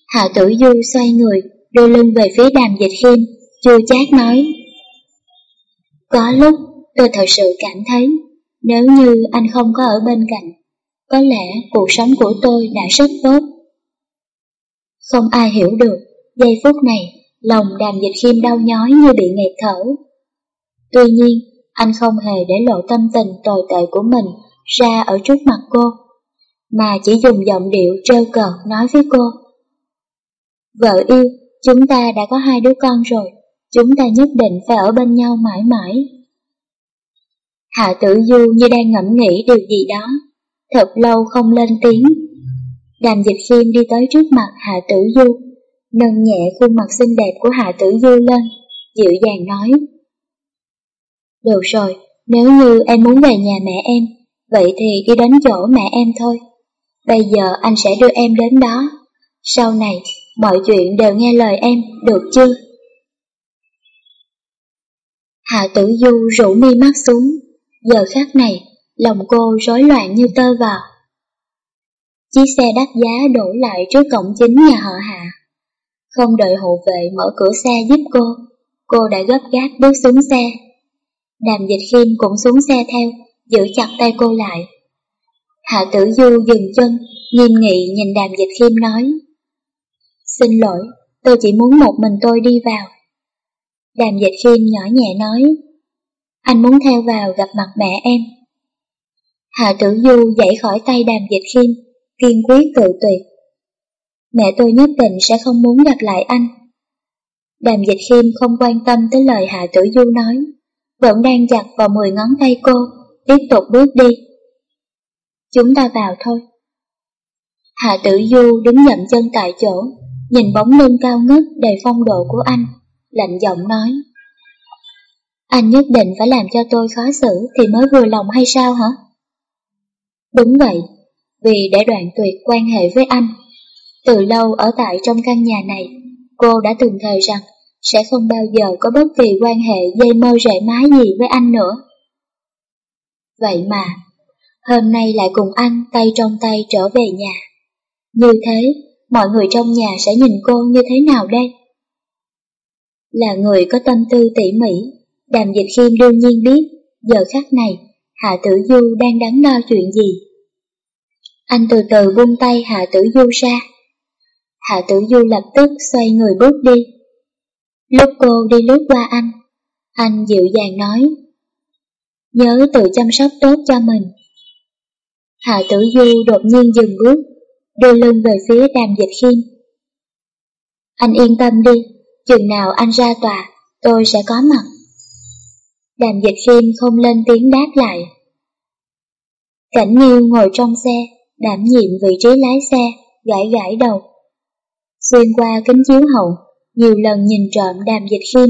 Hạ tử du xoay người, đưa lưng về phía đàm dịch khiêm, chua chát nói. Có lúc tôi thật sự cảm thấy, nếu như anh không có ở bên cạnh, có lẽ cuộc sống của tôi đã rất tốt. Không ai hiểu được, giây phút này, lòng đàm dịch khiêm đau nhói như bị nghẹt thở. Tuy nhiên, anh không hề để lộ tâm tình tồi tệ của mình ra ở trước mặt cô, mà chỉ dùng giọng điệu trêu cợt nói với cô. Vợ yêu, chúng ta đã có hai đứa con rồi, chúng ta nhất định phải ở bên nhau mãi mãi. Hạ tử du như đang ngẫm nghĩ điều gì đó, thật lâu không lên tiếng. Đàm dịch khiêm đi tới trước mặt Hạ tử du, nâng nhẹ khuôn mặt xinh đẹp của Hạ tử du lên, dịu dàng nói. Được rồi, nếu như em muốn về nhà mẹ em, vậy thì đi đến chỗ mẹ em thôi. Bây giờ anh sẽ đưa em đến đó. Sau này, mọi chuyện đều nghe lời em, được chưa? Hạ tử du rủ mi mắt xuống, giờ khác này, lòng cô rối loạn như tơ vào. Chiếc xe đắt giá đổ lại trước cổng chính nhà họ Hạ. Không đợi hộ vệ mở cửa xe giúp cô, cô đã gấp gáp bước xuống xe. Đàm dịch khiêm cũng xuống xe theo, giữ chặt tay cô lại. Hạ tử du dừng chân, nghiêm nghị nhìn đàm dịch khiêm nói. Xin lỗi, tôi chỉ muốn một mình tôi đi vào. Đàm dịch khiêm nhỏ nhẹ nói. Anh muốn theo vào gặp mặt mẹ em. Hạ tử du dậy khỏi tay đàm dịch khiêm, kiên quyết cự tuyệt. Mẹ tôi nhất định sẽ không muốn gặp lại anh. Đàm dịch khiêm không quan tâm tới lời Hạ tử du nói, vẫn đang chặt vào mười ngón tay cô, tiếp tục bước đi. Chúng ta vào thôi. Hạ tử du đứng dậm chân tại chỗ, nhìn bóng lưng cao ngất đầy phong độ của anh, lạnh giọng nói. Anh nhất định phải làm cho tôi khó xử thì mới vừa lòng hay sao hả? Đúng vậy, vì để đoạn tuyệt quan hệ với anh. Từ lâu ở tại trong căn nhà này, cô đã từng thề rằng sẽ không bao giờ có bất kỳ quan hệ dây mơ rễ mái gì với anh nữa. Vậy mà, hôm nay lại cùng anh tay trong tay trở về nhà. Như thế, mọi người trong nhà sẽ nhìn cô như thế nào đây? Là người có tâm tư tỉ mỉ, đàm dịch khiêm đương nhiên biết, giờ khắc này, Hạ Tử Du đang đắn đo chuyện gì. Anh từ từ buông tay Hạ Tử Du ra. Hạ Tử Du lập tức xoay người bước đi. Lúc cô đi lướt qua anh, anh dịu dàng nói, nhớ tự chăm sóc tốt cho mình. Hạ Tử Du đột nhiên dừng bước, đưa lưng về phía đàm dịch khiêm. Anh yên tâm đi, chừng nào anh ra tòa, tôi sẽ có mặt. Đàm dịch khiêm không lên tiếng đáp lại. Cảnh Nghiêu ngồi trong xe, đảm nhiệm vị trí lái xe, gãi gãi đầu. Xuyên qua kính chiếu hậu, nhiều lần nhìn trộm đàm dịch khiêm.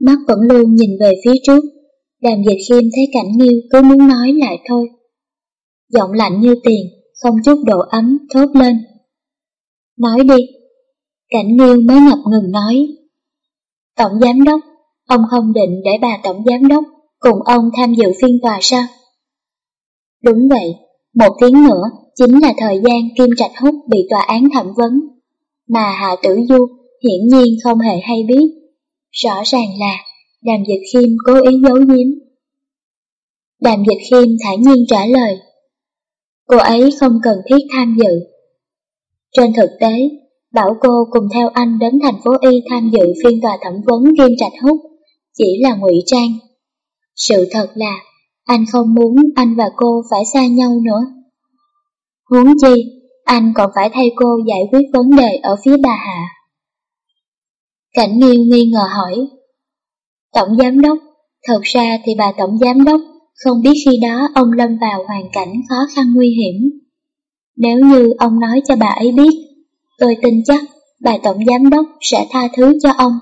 Mắt vẫn luôn nhìn về phía trước, đàm dịch khiêm thấy cảnh nghiêu cứ muốn nói lại thôi. Giọng lạnh như tiền, không chút độ ấm, thốt lên. Nói đi. Cảnh nghiêu mới ngập ngừng nói. Tổng giám đốc, ông không định để bà tổng giám đốc cùng ông tham dự phiên tòa sao? Đúng vậy, một tiếng nữa chính là thời gian Kim Trạch Húc bị tòa án thẩm vấn, mà Hạ Tử Du hiển nhiên không hề hay biết. rõ ràng là Đàm Dịch Khiêm cố ý giấu giếm. Đàm Dịch Khiêm thản nhiên trả lời, cô ấy không cần thiết tham dự. Trên thực tế, bảo cô cùng theo anh đến thành phố Y tham dự phiên tòa thẩm vấn Kim Trạch Húc chỉ là ngụy trang. Sự thật là anh không muốn anh và cô phải xa nhau nữa. Huống chi, anh còn phải thay cô giải quyết vấn đề ở phía bà Hạ. Cảnh Nghiêu nghi ngờ hỏi, Tổng Giám Đốc, thật ra thì bà Tổng Giám Đốc không biết khi đó ông lâm vào hoàn cảnh khó khăn nguy hiểm. Nếu như ông nói cho bà ấy biết, tôi tin chắc bà Tổng Giám Đốc sẽ tha thứ cho ông.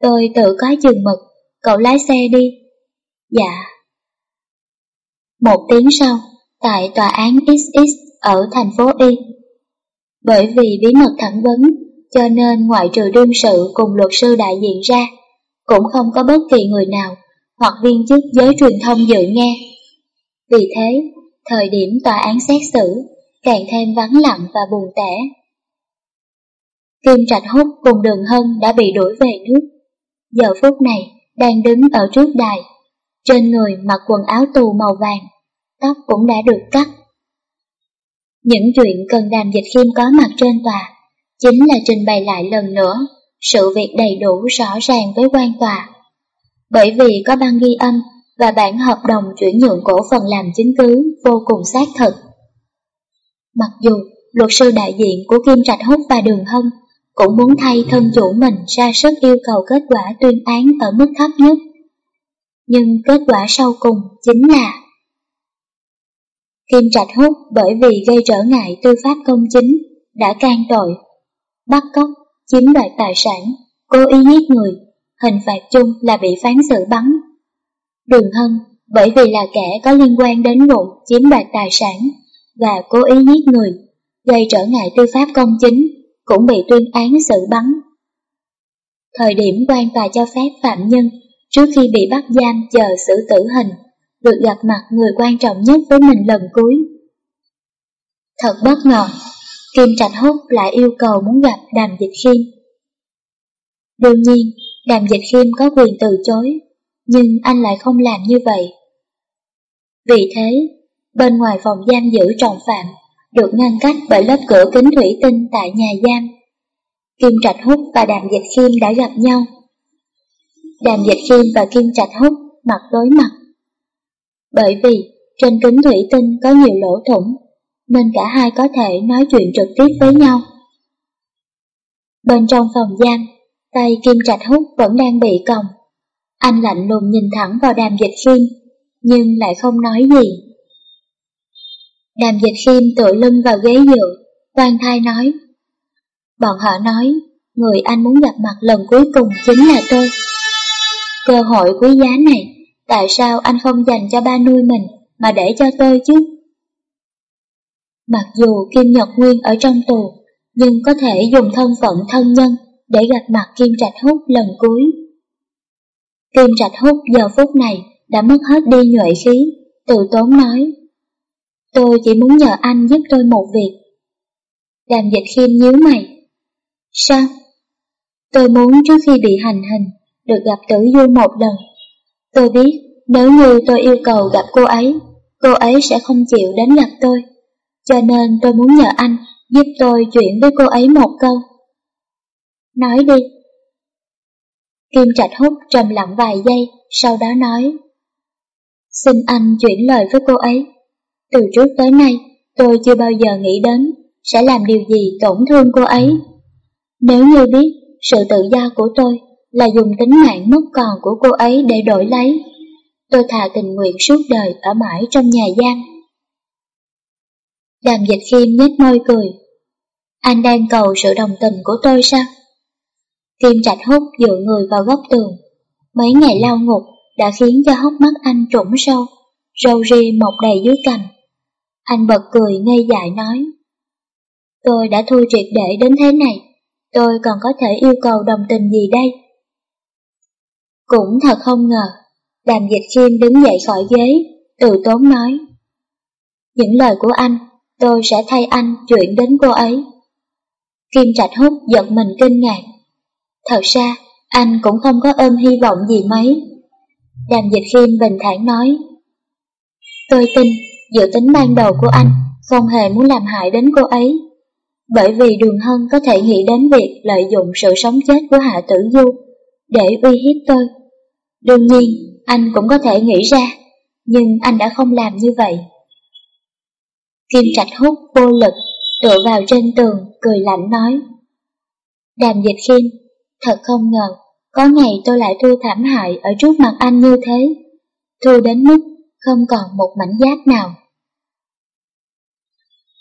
Tôi tự có chừng mực, cậu lái xe đi. Dạ. Một tiếng sau, tại tòa án XX ở thành phố Y. Bởi vì bí mật thẩm vấn, cho nên ngoại trừ đương sự cùng luật sư đại diện ra, cũng không có bất kỳ người nào hoặc viên chức giới truyền thông dự nghe. Vì thế, thời điểm tòa án xét xử càng thêm vắng lặng và buồn tẻ. Kim Trạch Húc cùng Đường Hân đã bị đuổi về nước. Giờ phút này đang đứng ở trước đài, trên người mặc quần áo tù màu vàng, tóc cũng đã được cắt. Những chuyện cần đàm dịch khiêm có mặt trên tòa, chính là trình bày lại lần nữa sự việc đầy đủ rõ ràng với quan tòa. Bởi vì có băng ghi âm và bản hợp đồng chuyển nhượng cổ phần làm chứng cứ vô cùng xác thực. Mặc dù luật sư đại diện của Kim Trạch Húc và Đường Hân cũng muốn thay thân chủ mình ra sức yêu cầu kết quả tuyên án ở mức thấp nhất. Nhưng kết quả sau cùng chính là Kim Trạch Húc bởi vì gây trở ngại tư pháp công chính đã can tội, bắt cóc, chiếm đoạt tài sản, cố ý giết người, hình phạt chung là bị phán xử bắn. Đường Hân bởi vì là kẻ có liên quan đến vụ chiếm đoạt tài sản và cố ý giết người, gây trở ngại tư pháp công chính, cũng bị tuyên án xử bắn. Thời điểm quan tòa cho phép phạm nhân trước khi bị bắt giam chờ xử tử hình, được gặp mặt người quan trọng nhất với mình lần cuối. Thật bất ngờ, Kim Trạch Húc lại yêu cầu muốn gặp Đàm Dịch Khiêm. Đương nhiên, Đàm Dịch Khiêm có quyền từ chối, nhưng anh lại không làm như vậy. Vì thế, bên ngoài phòng giam giữ trọng phạm, được ngăn cách bởi lớp cửa kính thủy tinh tại nhà giam. Kim Trạch Húc và Đàm Dịch Khiêm đã gặp nhau. Đàm Dịch Khiêm và Kim Trạch Húc mặt đối mặt. Bởi vì trên kính thủy tinh có nhiều lỗ thủng, nên cả hai có thể nói chuyện trực tiếp với nhau. Bên trong phòng giam, tay Kim Trạch Húc vẫn đang bị còng. Anh lạnh lùng nhìn thẳng vào đàm dịch khiêm, nhưng lại không nói gì. Đàm dịch khiêm tựa lưng vào ghế dựa, quan thai nói. Bọn họ nói, người anh muốn gặp mặt lần cuối cùng chính là tôi. Cơ hội quý giá này, tại sao anh không dành cho ba nuôi mình, mà để cho tôi chứ? Mặc dù Kim Nhật Nguyên ở trong tù, nhưng có thể dùng thân phận thân nhân để gặp mặt Kim Trạch Hút lần cuối. Kim Trạch Hút giờ phút này đã mất hết đi nhuệ khí, từ tốn nói. Tôi chỉ muốn nhờ anh giúp tôi một việc. Đàm dịch khiêm nhíu mày. Sao? Tôi muốn trước khi bị hành hình, được gặp tử du một lần. Tôi biết nếu như tôi yêu cầu gặp cô ấy, cô ấy sẽ không chịu đến gặp tôi. Cho nên tôi muốn nhờ anh giúp tôi chuyện với cô ấy một câu. Nói đi. Kim Trạch hút trầm lặng vài giây, sau đó nói. Xin anh chuyển lời với cô ấy. Từ trước tới nay, tôi chưa bao giờ nghĩ đến sẽ làm điều gì tổn thương cô ấy. Nếu như biết sự tự do của tôi là dùng tính mạng mất còn của cô ấy để đổi lấy, tôi thà tình nguyện suốt đời ở mãi trong nhà giam. Đàm dịch khiêm nhếch môi cười. Anh đang cầu sự đồng tình của tôi sao? Kim trạch hút dựa người vào góc tường. Mấy ngày lao ngục đã khiến cho hốc mắt anh trũng sâu, râu ri mọc đầy dưới cằm. Anh bật cười ngây dại nói. Tôi đã thua triệt để đến thế này, tôi còn có thể yêu cầu đồng tình gì đây? Cũng thật không ngờ, đàm dịch khiêm đứng dậy khỏi ghế, từ tốn nói. Những lời của anh tôi sẽ thay anh chuyển đến cô ấy. Kim Trạch Húc giật mình kinh ngạc. Thật ra, anh cũng không có ôm hy vọng gì mấy. Đàm dịch khiêm bình thản nói, Tôi tin, dự tính ban đầu của anh không hề muốn làm hại đến cô ấy. Bởi vì Đường Hân có thể nghĩ đến việc lợi dụng sự sống chết của Hạ Tử Du để uy hiếp tôi. Đương nhiên, anh cũng có thể nghĩ ra, nhưng anh đã không làm như vậy. Kim Trạch hút vô lực, tựa vào trên tường, cười lạnh nói. Đàm dịch khiêm, thật không ngờ, có ngày tôi lại thua thảm hại ở trước mặt anh như thế. Thua đến mức không còn một mảnh giáp nào.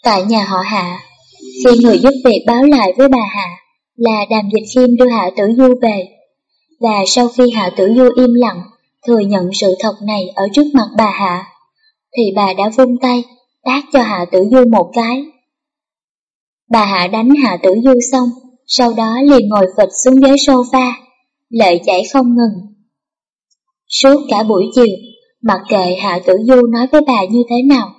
Tại nhà họ Hạ, khi người giúp việc báo lại với bà Hạ là đàm dịch khiêm đưa Hạ Tử Du về, và sau khi Hạ Tử Du im lặng thừa nhận sự thật này ở trước mặt bà Hạ, thì bà đã vung tay tát cho Hạ Tử Du một cái. Bà Hạ đánh Hạ Tử Du xong, sau đó liền ngồi phịch xuống ghế sofa, lệ chảy không ngừng. Suốt cả buổi chiều, mặc kệ Hạ Tử Du nói với bà như thế nào,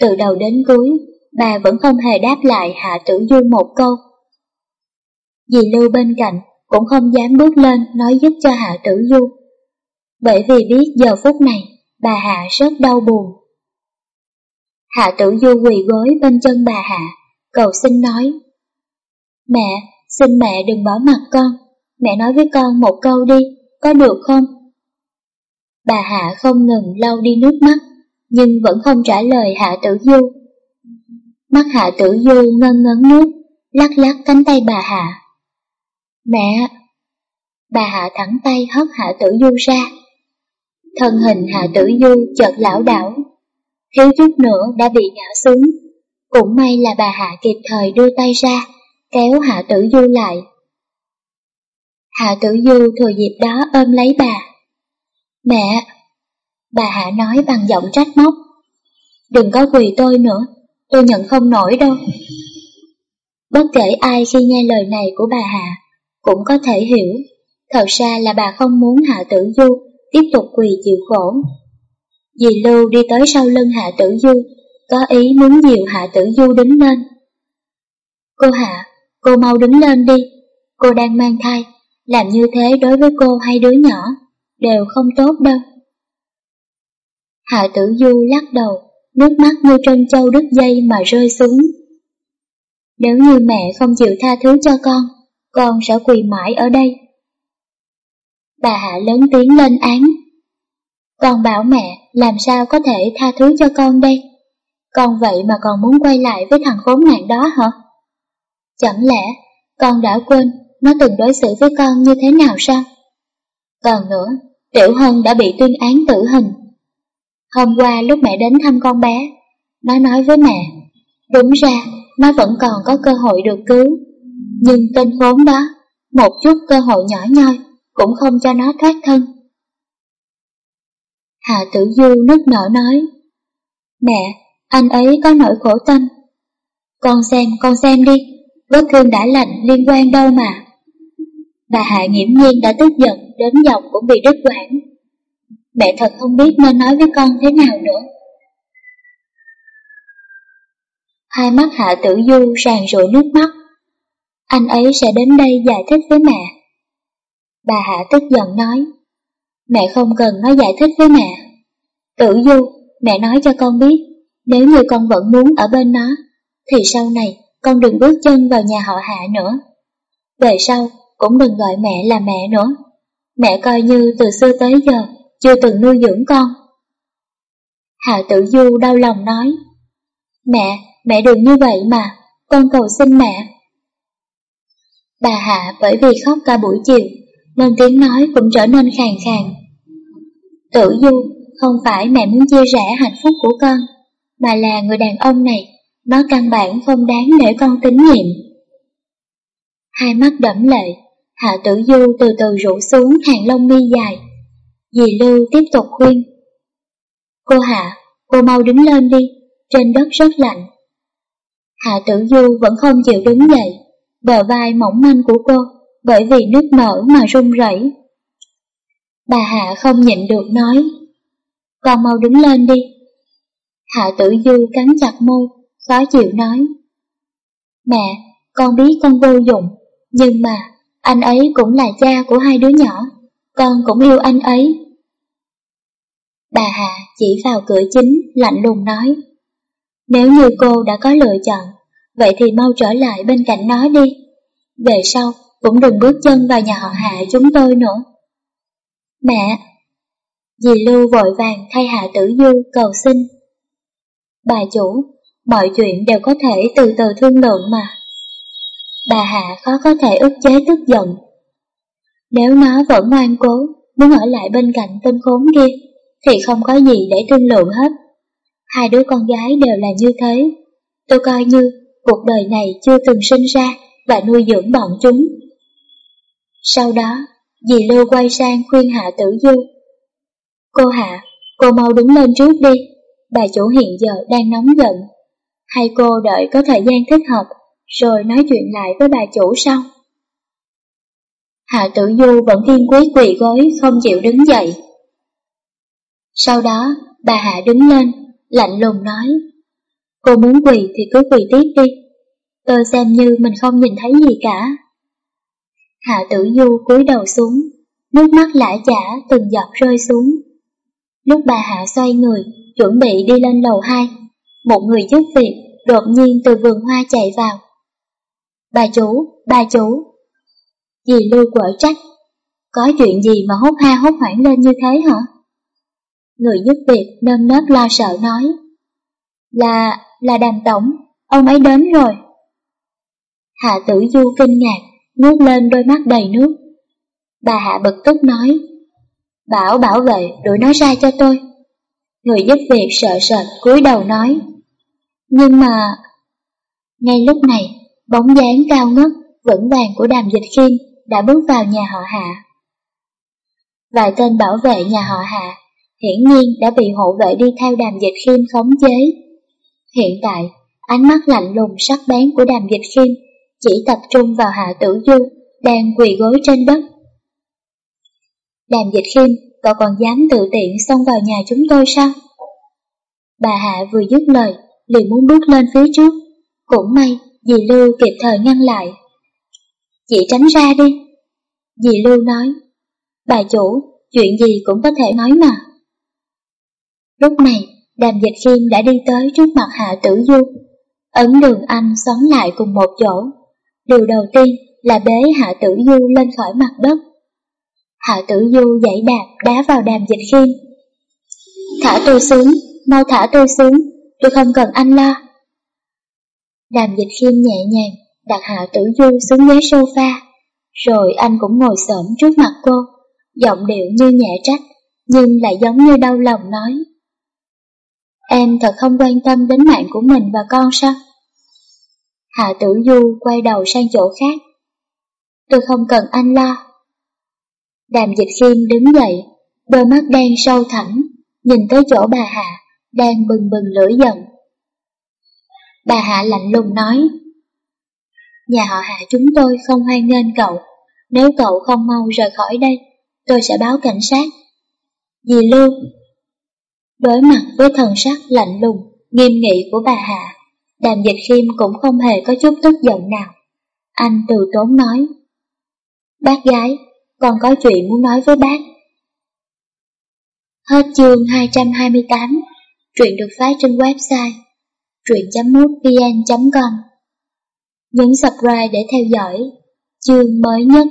từ đầu đến cuối, bà vẫn không hề đáp lại Hạ Tử Du một câu. Dì Lưu bên cạnh cũng không dám bước lên nói giúp cho Hạ Tử Du, bởi vì biết giờ phút này bà Hạ rất đau buồn. Hạ Tử Du quỳ gối bên chân bà Hạ, cầu xin nói, Mẹ, xin mẹ đừng bỏ mặt con, mẹ nói với con một câu đi, có được không? Bà Hạ không ngừng lau đi nước mắt, nhưng vẫn không trả lời Hạ Tử Du. Mắt Hạ Tử Du ngân ngấn nước, lắc lắc cánh tay bà Hạ. Mẹ! Bà Hạ thẳng tay hất Hạ Tử Du ra. Thân hình Hạ Tử Du chợt lão đảo, thiếu chút nữa đã bị ngã xuống. Cũng may là bà Hạ kịp thời đưa tay ra, kéo Hạ Tử Du lại. Hạ Tử Du thừa dịp đó ôm lấy bà. Mẹ! Bà Hạ nói bằng giọng trách móc. Đừng có quỳ tôi nữa, tôi nhận không nổi đâu. Bất kể ai khi nghe lời này của bà Hạ, cũng có thể hiểu, thật ra là bà không muốn Hạ Tử Du tiếp tục quỳ chịu khổ. Dì Lưu đi tới sau lưng Hạ Tử Du, có ý muốn dìu Hạ Tử Du đứng lên. Cô Hạ, cô mau đứng lên đi, cô đang mang thai, làm như thế đối với cô hay đứa nhỏ, đều không tốt đâu. Hạ Tử Du lắc đầu, nước mắt như trân châu đứt dây mà rơi xuống. Nếu như mẹ không chịu tha thứ cho con, con sẽ quỳ mãi ở đây. Bà Hạ lớn tiếng lên án. Con bảo mẹ làm sao có thể tha thứ cho con đây? Con vậy mà còn muốn quay lại với thằng khốn nạn đó hả? Chẳng lẽ con đã quên nó từng đối xử với con như thế nào sao? Còn nữa, Tiểu Hân đã bị tuyên án tử hình. Hôm qua lúc mẹ đến thăm con bé, nó nói với mẹ, đúng ra nó vẫn còn có cơ hội được cứu. Nhưng tên khốn đó, một chút cơ hội nhỏ nhoi cũng không cho nó thoát thân. Hạ tử du nức nở nói, Mẹ, anh ấy có nỗi khổ tâm. Con xem, con xem đi, vết thương đã lành liên quan đâu mà. Bà Hạ nghiễm nhiên đã tức giận đến giọng cũng bị đứt quãng. Mẹ thật không biết nên nói với con thế nào nữa. Hai mắt Hạ Tử Du ràn rụi nước mắt. Anh ấy sẽ đến đây giải thích với mẹ. Bà Hạ tức giận nói. Mẹ không cần nói giải thích với mẹ. Tử Du, mẹ nói cho con biết, nếu như con vẫn muốn ở bên nó, thì sau này con đừng bước chân vào nhà họ Hạ nữa. Về sau, cũng đừng gọi mẹ là mẹ nữa. Mẹ coi như từ xưa tới giờ chưa từng nuôi dưỡng con. Hạ Tử Du đau lòng nói, Mẹ, mẹ đừng như vậy mà, con cầu xin mẹ. Bà Hạ bởi vì khóc cả buổi chiều, nên tiếng nói cũng trở nên khàn khàn. Tử Du, không phải mẹ muốn chia rẽ hạnh phúc của con, mà là người đàn ông này, nó căn bản không đáng để con tín nhiệm. Hai mắt đẫm lệ, Hạ Tử Du từ từ rủ xuống hàng lông mi dài. Dì Lưu tiếp tục khuyên. Cô Hạ, cô mau đứng lên đi, trên đất rất lạnh. Hạ Tử Du vẫn không chịu đứng dậy, bờ vai mỏng manh của cô bởi vì nước nở mà run rẩy. Bà Hạ không nhịn được nói, con mau đứng lên đi. Hạ Tử Du cắn chặt môi, khó chịu nói, Mẹ, con biết con vô dụng, nhưng mà Anh ấy cũng là cha của hai đứa nhỏ, con cũng yêu anh ấy. Bà Hạ chỉ vào cửa chính, lạnh lùng nói. Nếu như cô đã có lựa chọn, vậy thì mau trở lại bên cạnh nó đi. Về sau, cũng đừng bước chân vào nhà họ Hạ chúng tôi nữa. Mẹ! Dì Lưu vội vàng thay Hạ Tử Du cầu xin. Bà chủ, mọi chuyện đều có thể từ từ thương lượng mà. Bà Hạ khó có thể ức chế tức giận. Nếu nó vẫn ngoan cố, muốn ở lại bên cạnh tên khốn kia, thì không có gì để thương lượng hết. Hai đứa con gái đều là như thế. Tôi coi như cuộc đời này chưa từng sinh ra và nuôi dưỡng bọn chúng. Sau đó, dì Lưu quay sang khuyên Hạ Tử Du. Cô Hạ, cô mau đứng lên trước đi, bà chủ hiện giờ đang nóng giận. Hay cô đợi có thời gian thích hợp, rồi nói chuyện lại với bà chủ sau. Hạ Tử Du vẫn kiên quyết quỳ gối không chịu đứng dậy. Sau đó, bà Hạ đứng lên, lạnh lùng nói, cô muốn quỳ thì cứ quỳ tiếp đi, tôi xem như mình không nhìn thấy gì cả. Hạ tử du cúi đầu xuống, nước mắt lã chả từng giọt rơi xuống. Lúc bà Hạ xoay người, chuẩn bị đi lên lầu 2, một người giúp việc đột nhiên từ vườn hoa chạy vào. Bà chủ, bà chủ. Dì Lưu quở trách, có chuyện gì mà hốt ha hốt hoảng lên như thế hả? Người giúp việc nơm nớp lo sợ nói, là, là đàm tổng, ông ấy đến rồi. Hạ tử du kinh ngạc, ngước lên đôi mắt đầy nước. Bà Hạ bực tức nói, bảo bảo vệ đuổi nó ra cho tôi. Người giúp việc sợ sệt cúi đầu nói, nhưng mà... Ngay lúc này, bóng dáng cao ngất, vững vàng của đàm dịch khiêm đã bước vào nhà họ Hạ. Vài tên bảo vệ nhà họ Hạ hiển nhiên đã bị hộ vệ đi theo đàm dịch khiêm khống chế. Hiện tại, ánh mắt lạnh lùng sắc bén của đàm dịch khiêm chỉ tập trung vào Hạ Tử Du đang quỳ gối trên đất. Đàm dịch khiêm, cậu còn dám tự tiện xông vào nhà chúng tôi sao? Bà Hạ vừa dứt lời, liền muốn bước lên phía trước. Cũng may, dì Lưu kịp thời ngăn lại. Chị tránh ra đi. Dì Lưu nói, bà chủ, chuyện gì cũng có thể nói mà. Lúc này, đàm dịch khiêm đã đi tới trước mặt Hạ Tử Du. Ấn đường anh xoắn lại cùng một chỗ. Điều đầu tiên là bế Hạ Tử Du lên khỏi mặt đất. Hạ Tử Du dãy đạp đá vào đàm dịch khiêm. Thả tôi xuống, mau thả tôi xuống, tôi không cần anh lo. Đàm dịch khiêm nhẹ nhàng đặt Hạ Tử Du xuống ghế sofa, rồi anh cũng ngồi xổm trước mặt cô, giọng điệu như nhẹ trách, nhưng lại giống như đau lòng nói. Em thật không quan tâm đến mạng của mình và con sao? Hạ Tử Du quay đầu sang chỗ khác. Tôi không cần anh lo. Đàm dịch khiêm đứng dậy, đôi mắt đen sâu thẳm, nhìn tới chỗ bà Hạ, đang bừng bừng lửa giận. Bà Hạ lạnh lùng nói, Nhà họ Hạ chúng tôi không hoan nghênh cậu, nếu cậu không mau rời khỏi đây, tôi sẽ báo cảnh sát. Dì Lưu Đối mặt với thần sắc lạnh lùng, nghiêm nghị của bà Hạ, đàm dịch khiêm cũng không hề có chút tức giận nào. Anh từ tốn nói, Bác gái, con có chuyện muốn nói với bác. Hết chương 228, truyện được phát trên website truyện.mútvn.com Nhấn subscribe để theo dõi chương mới nhất.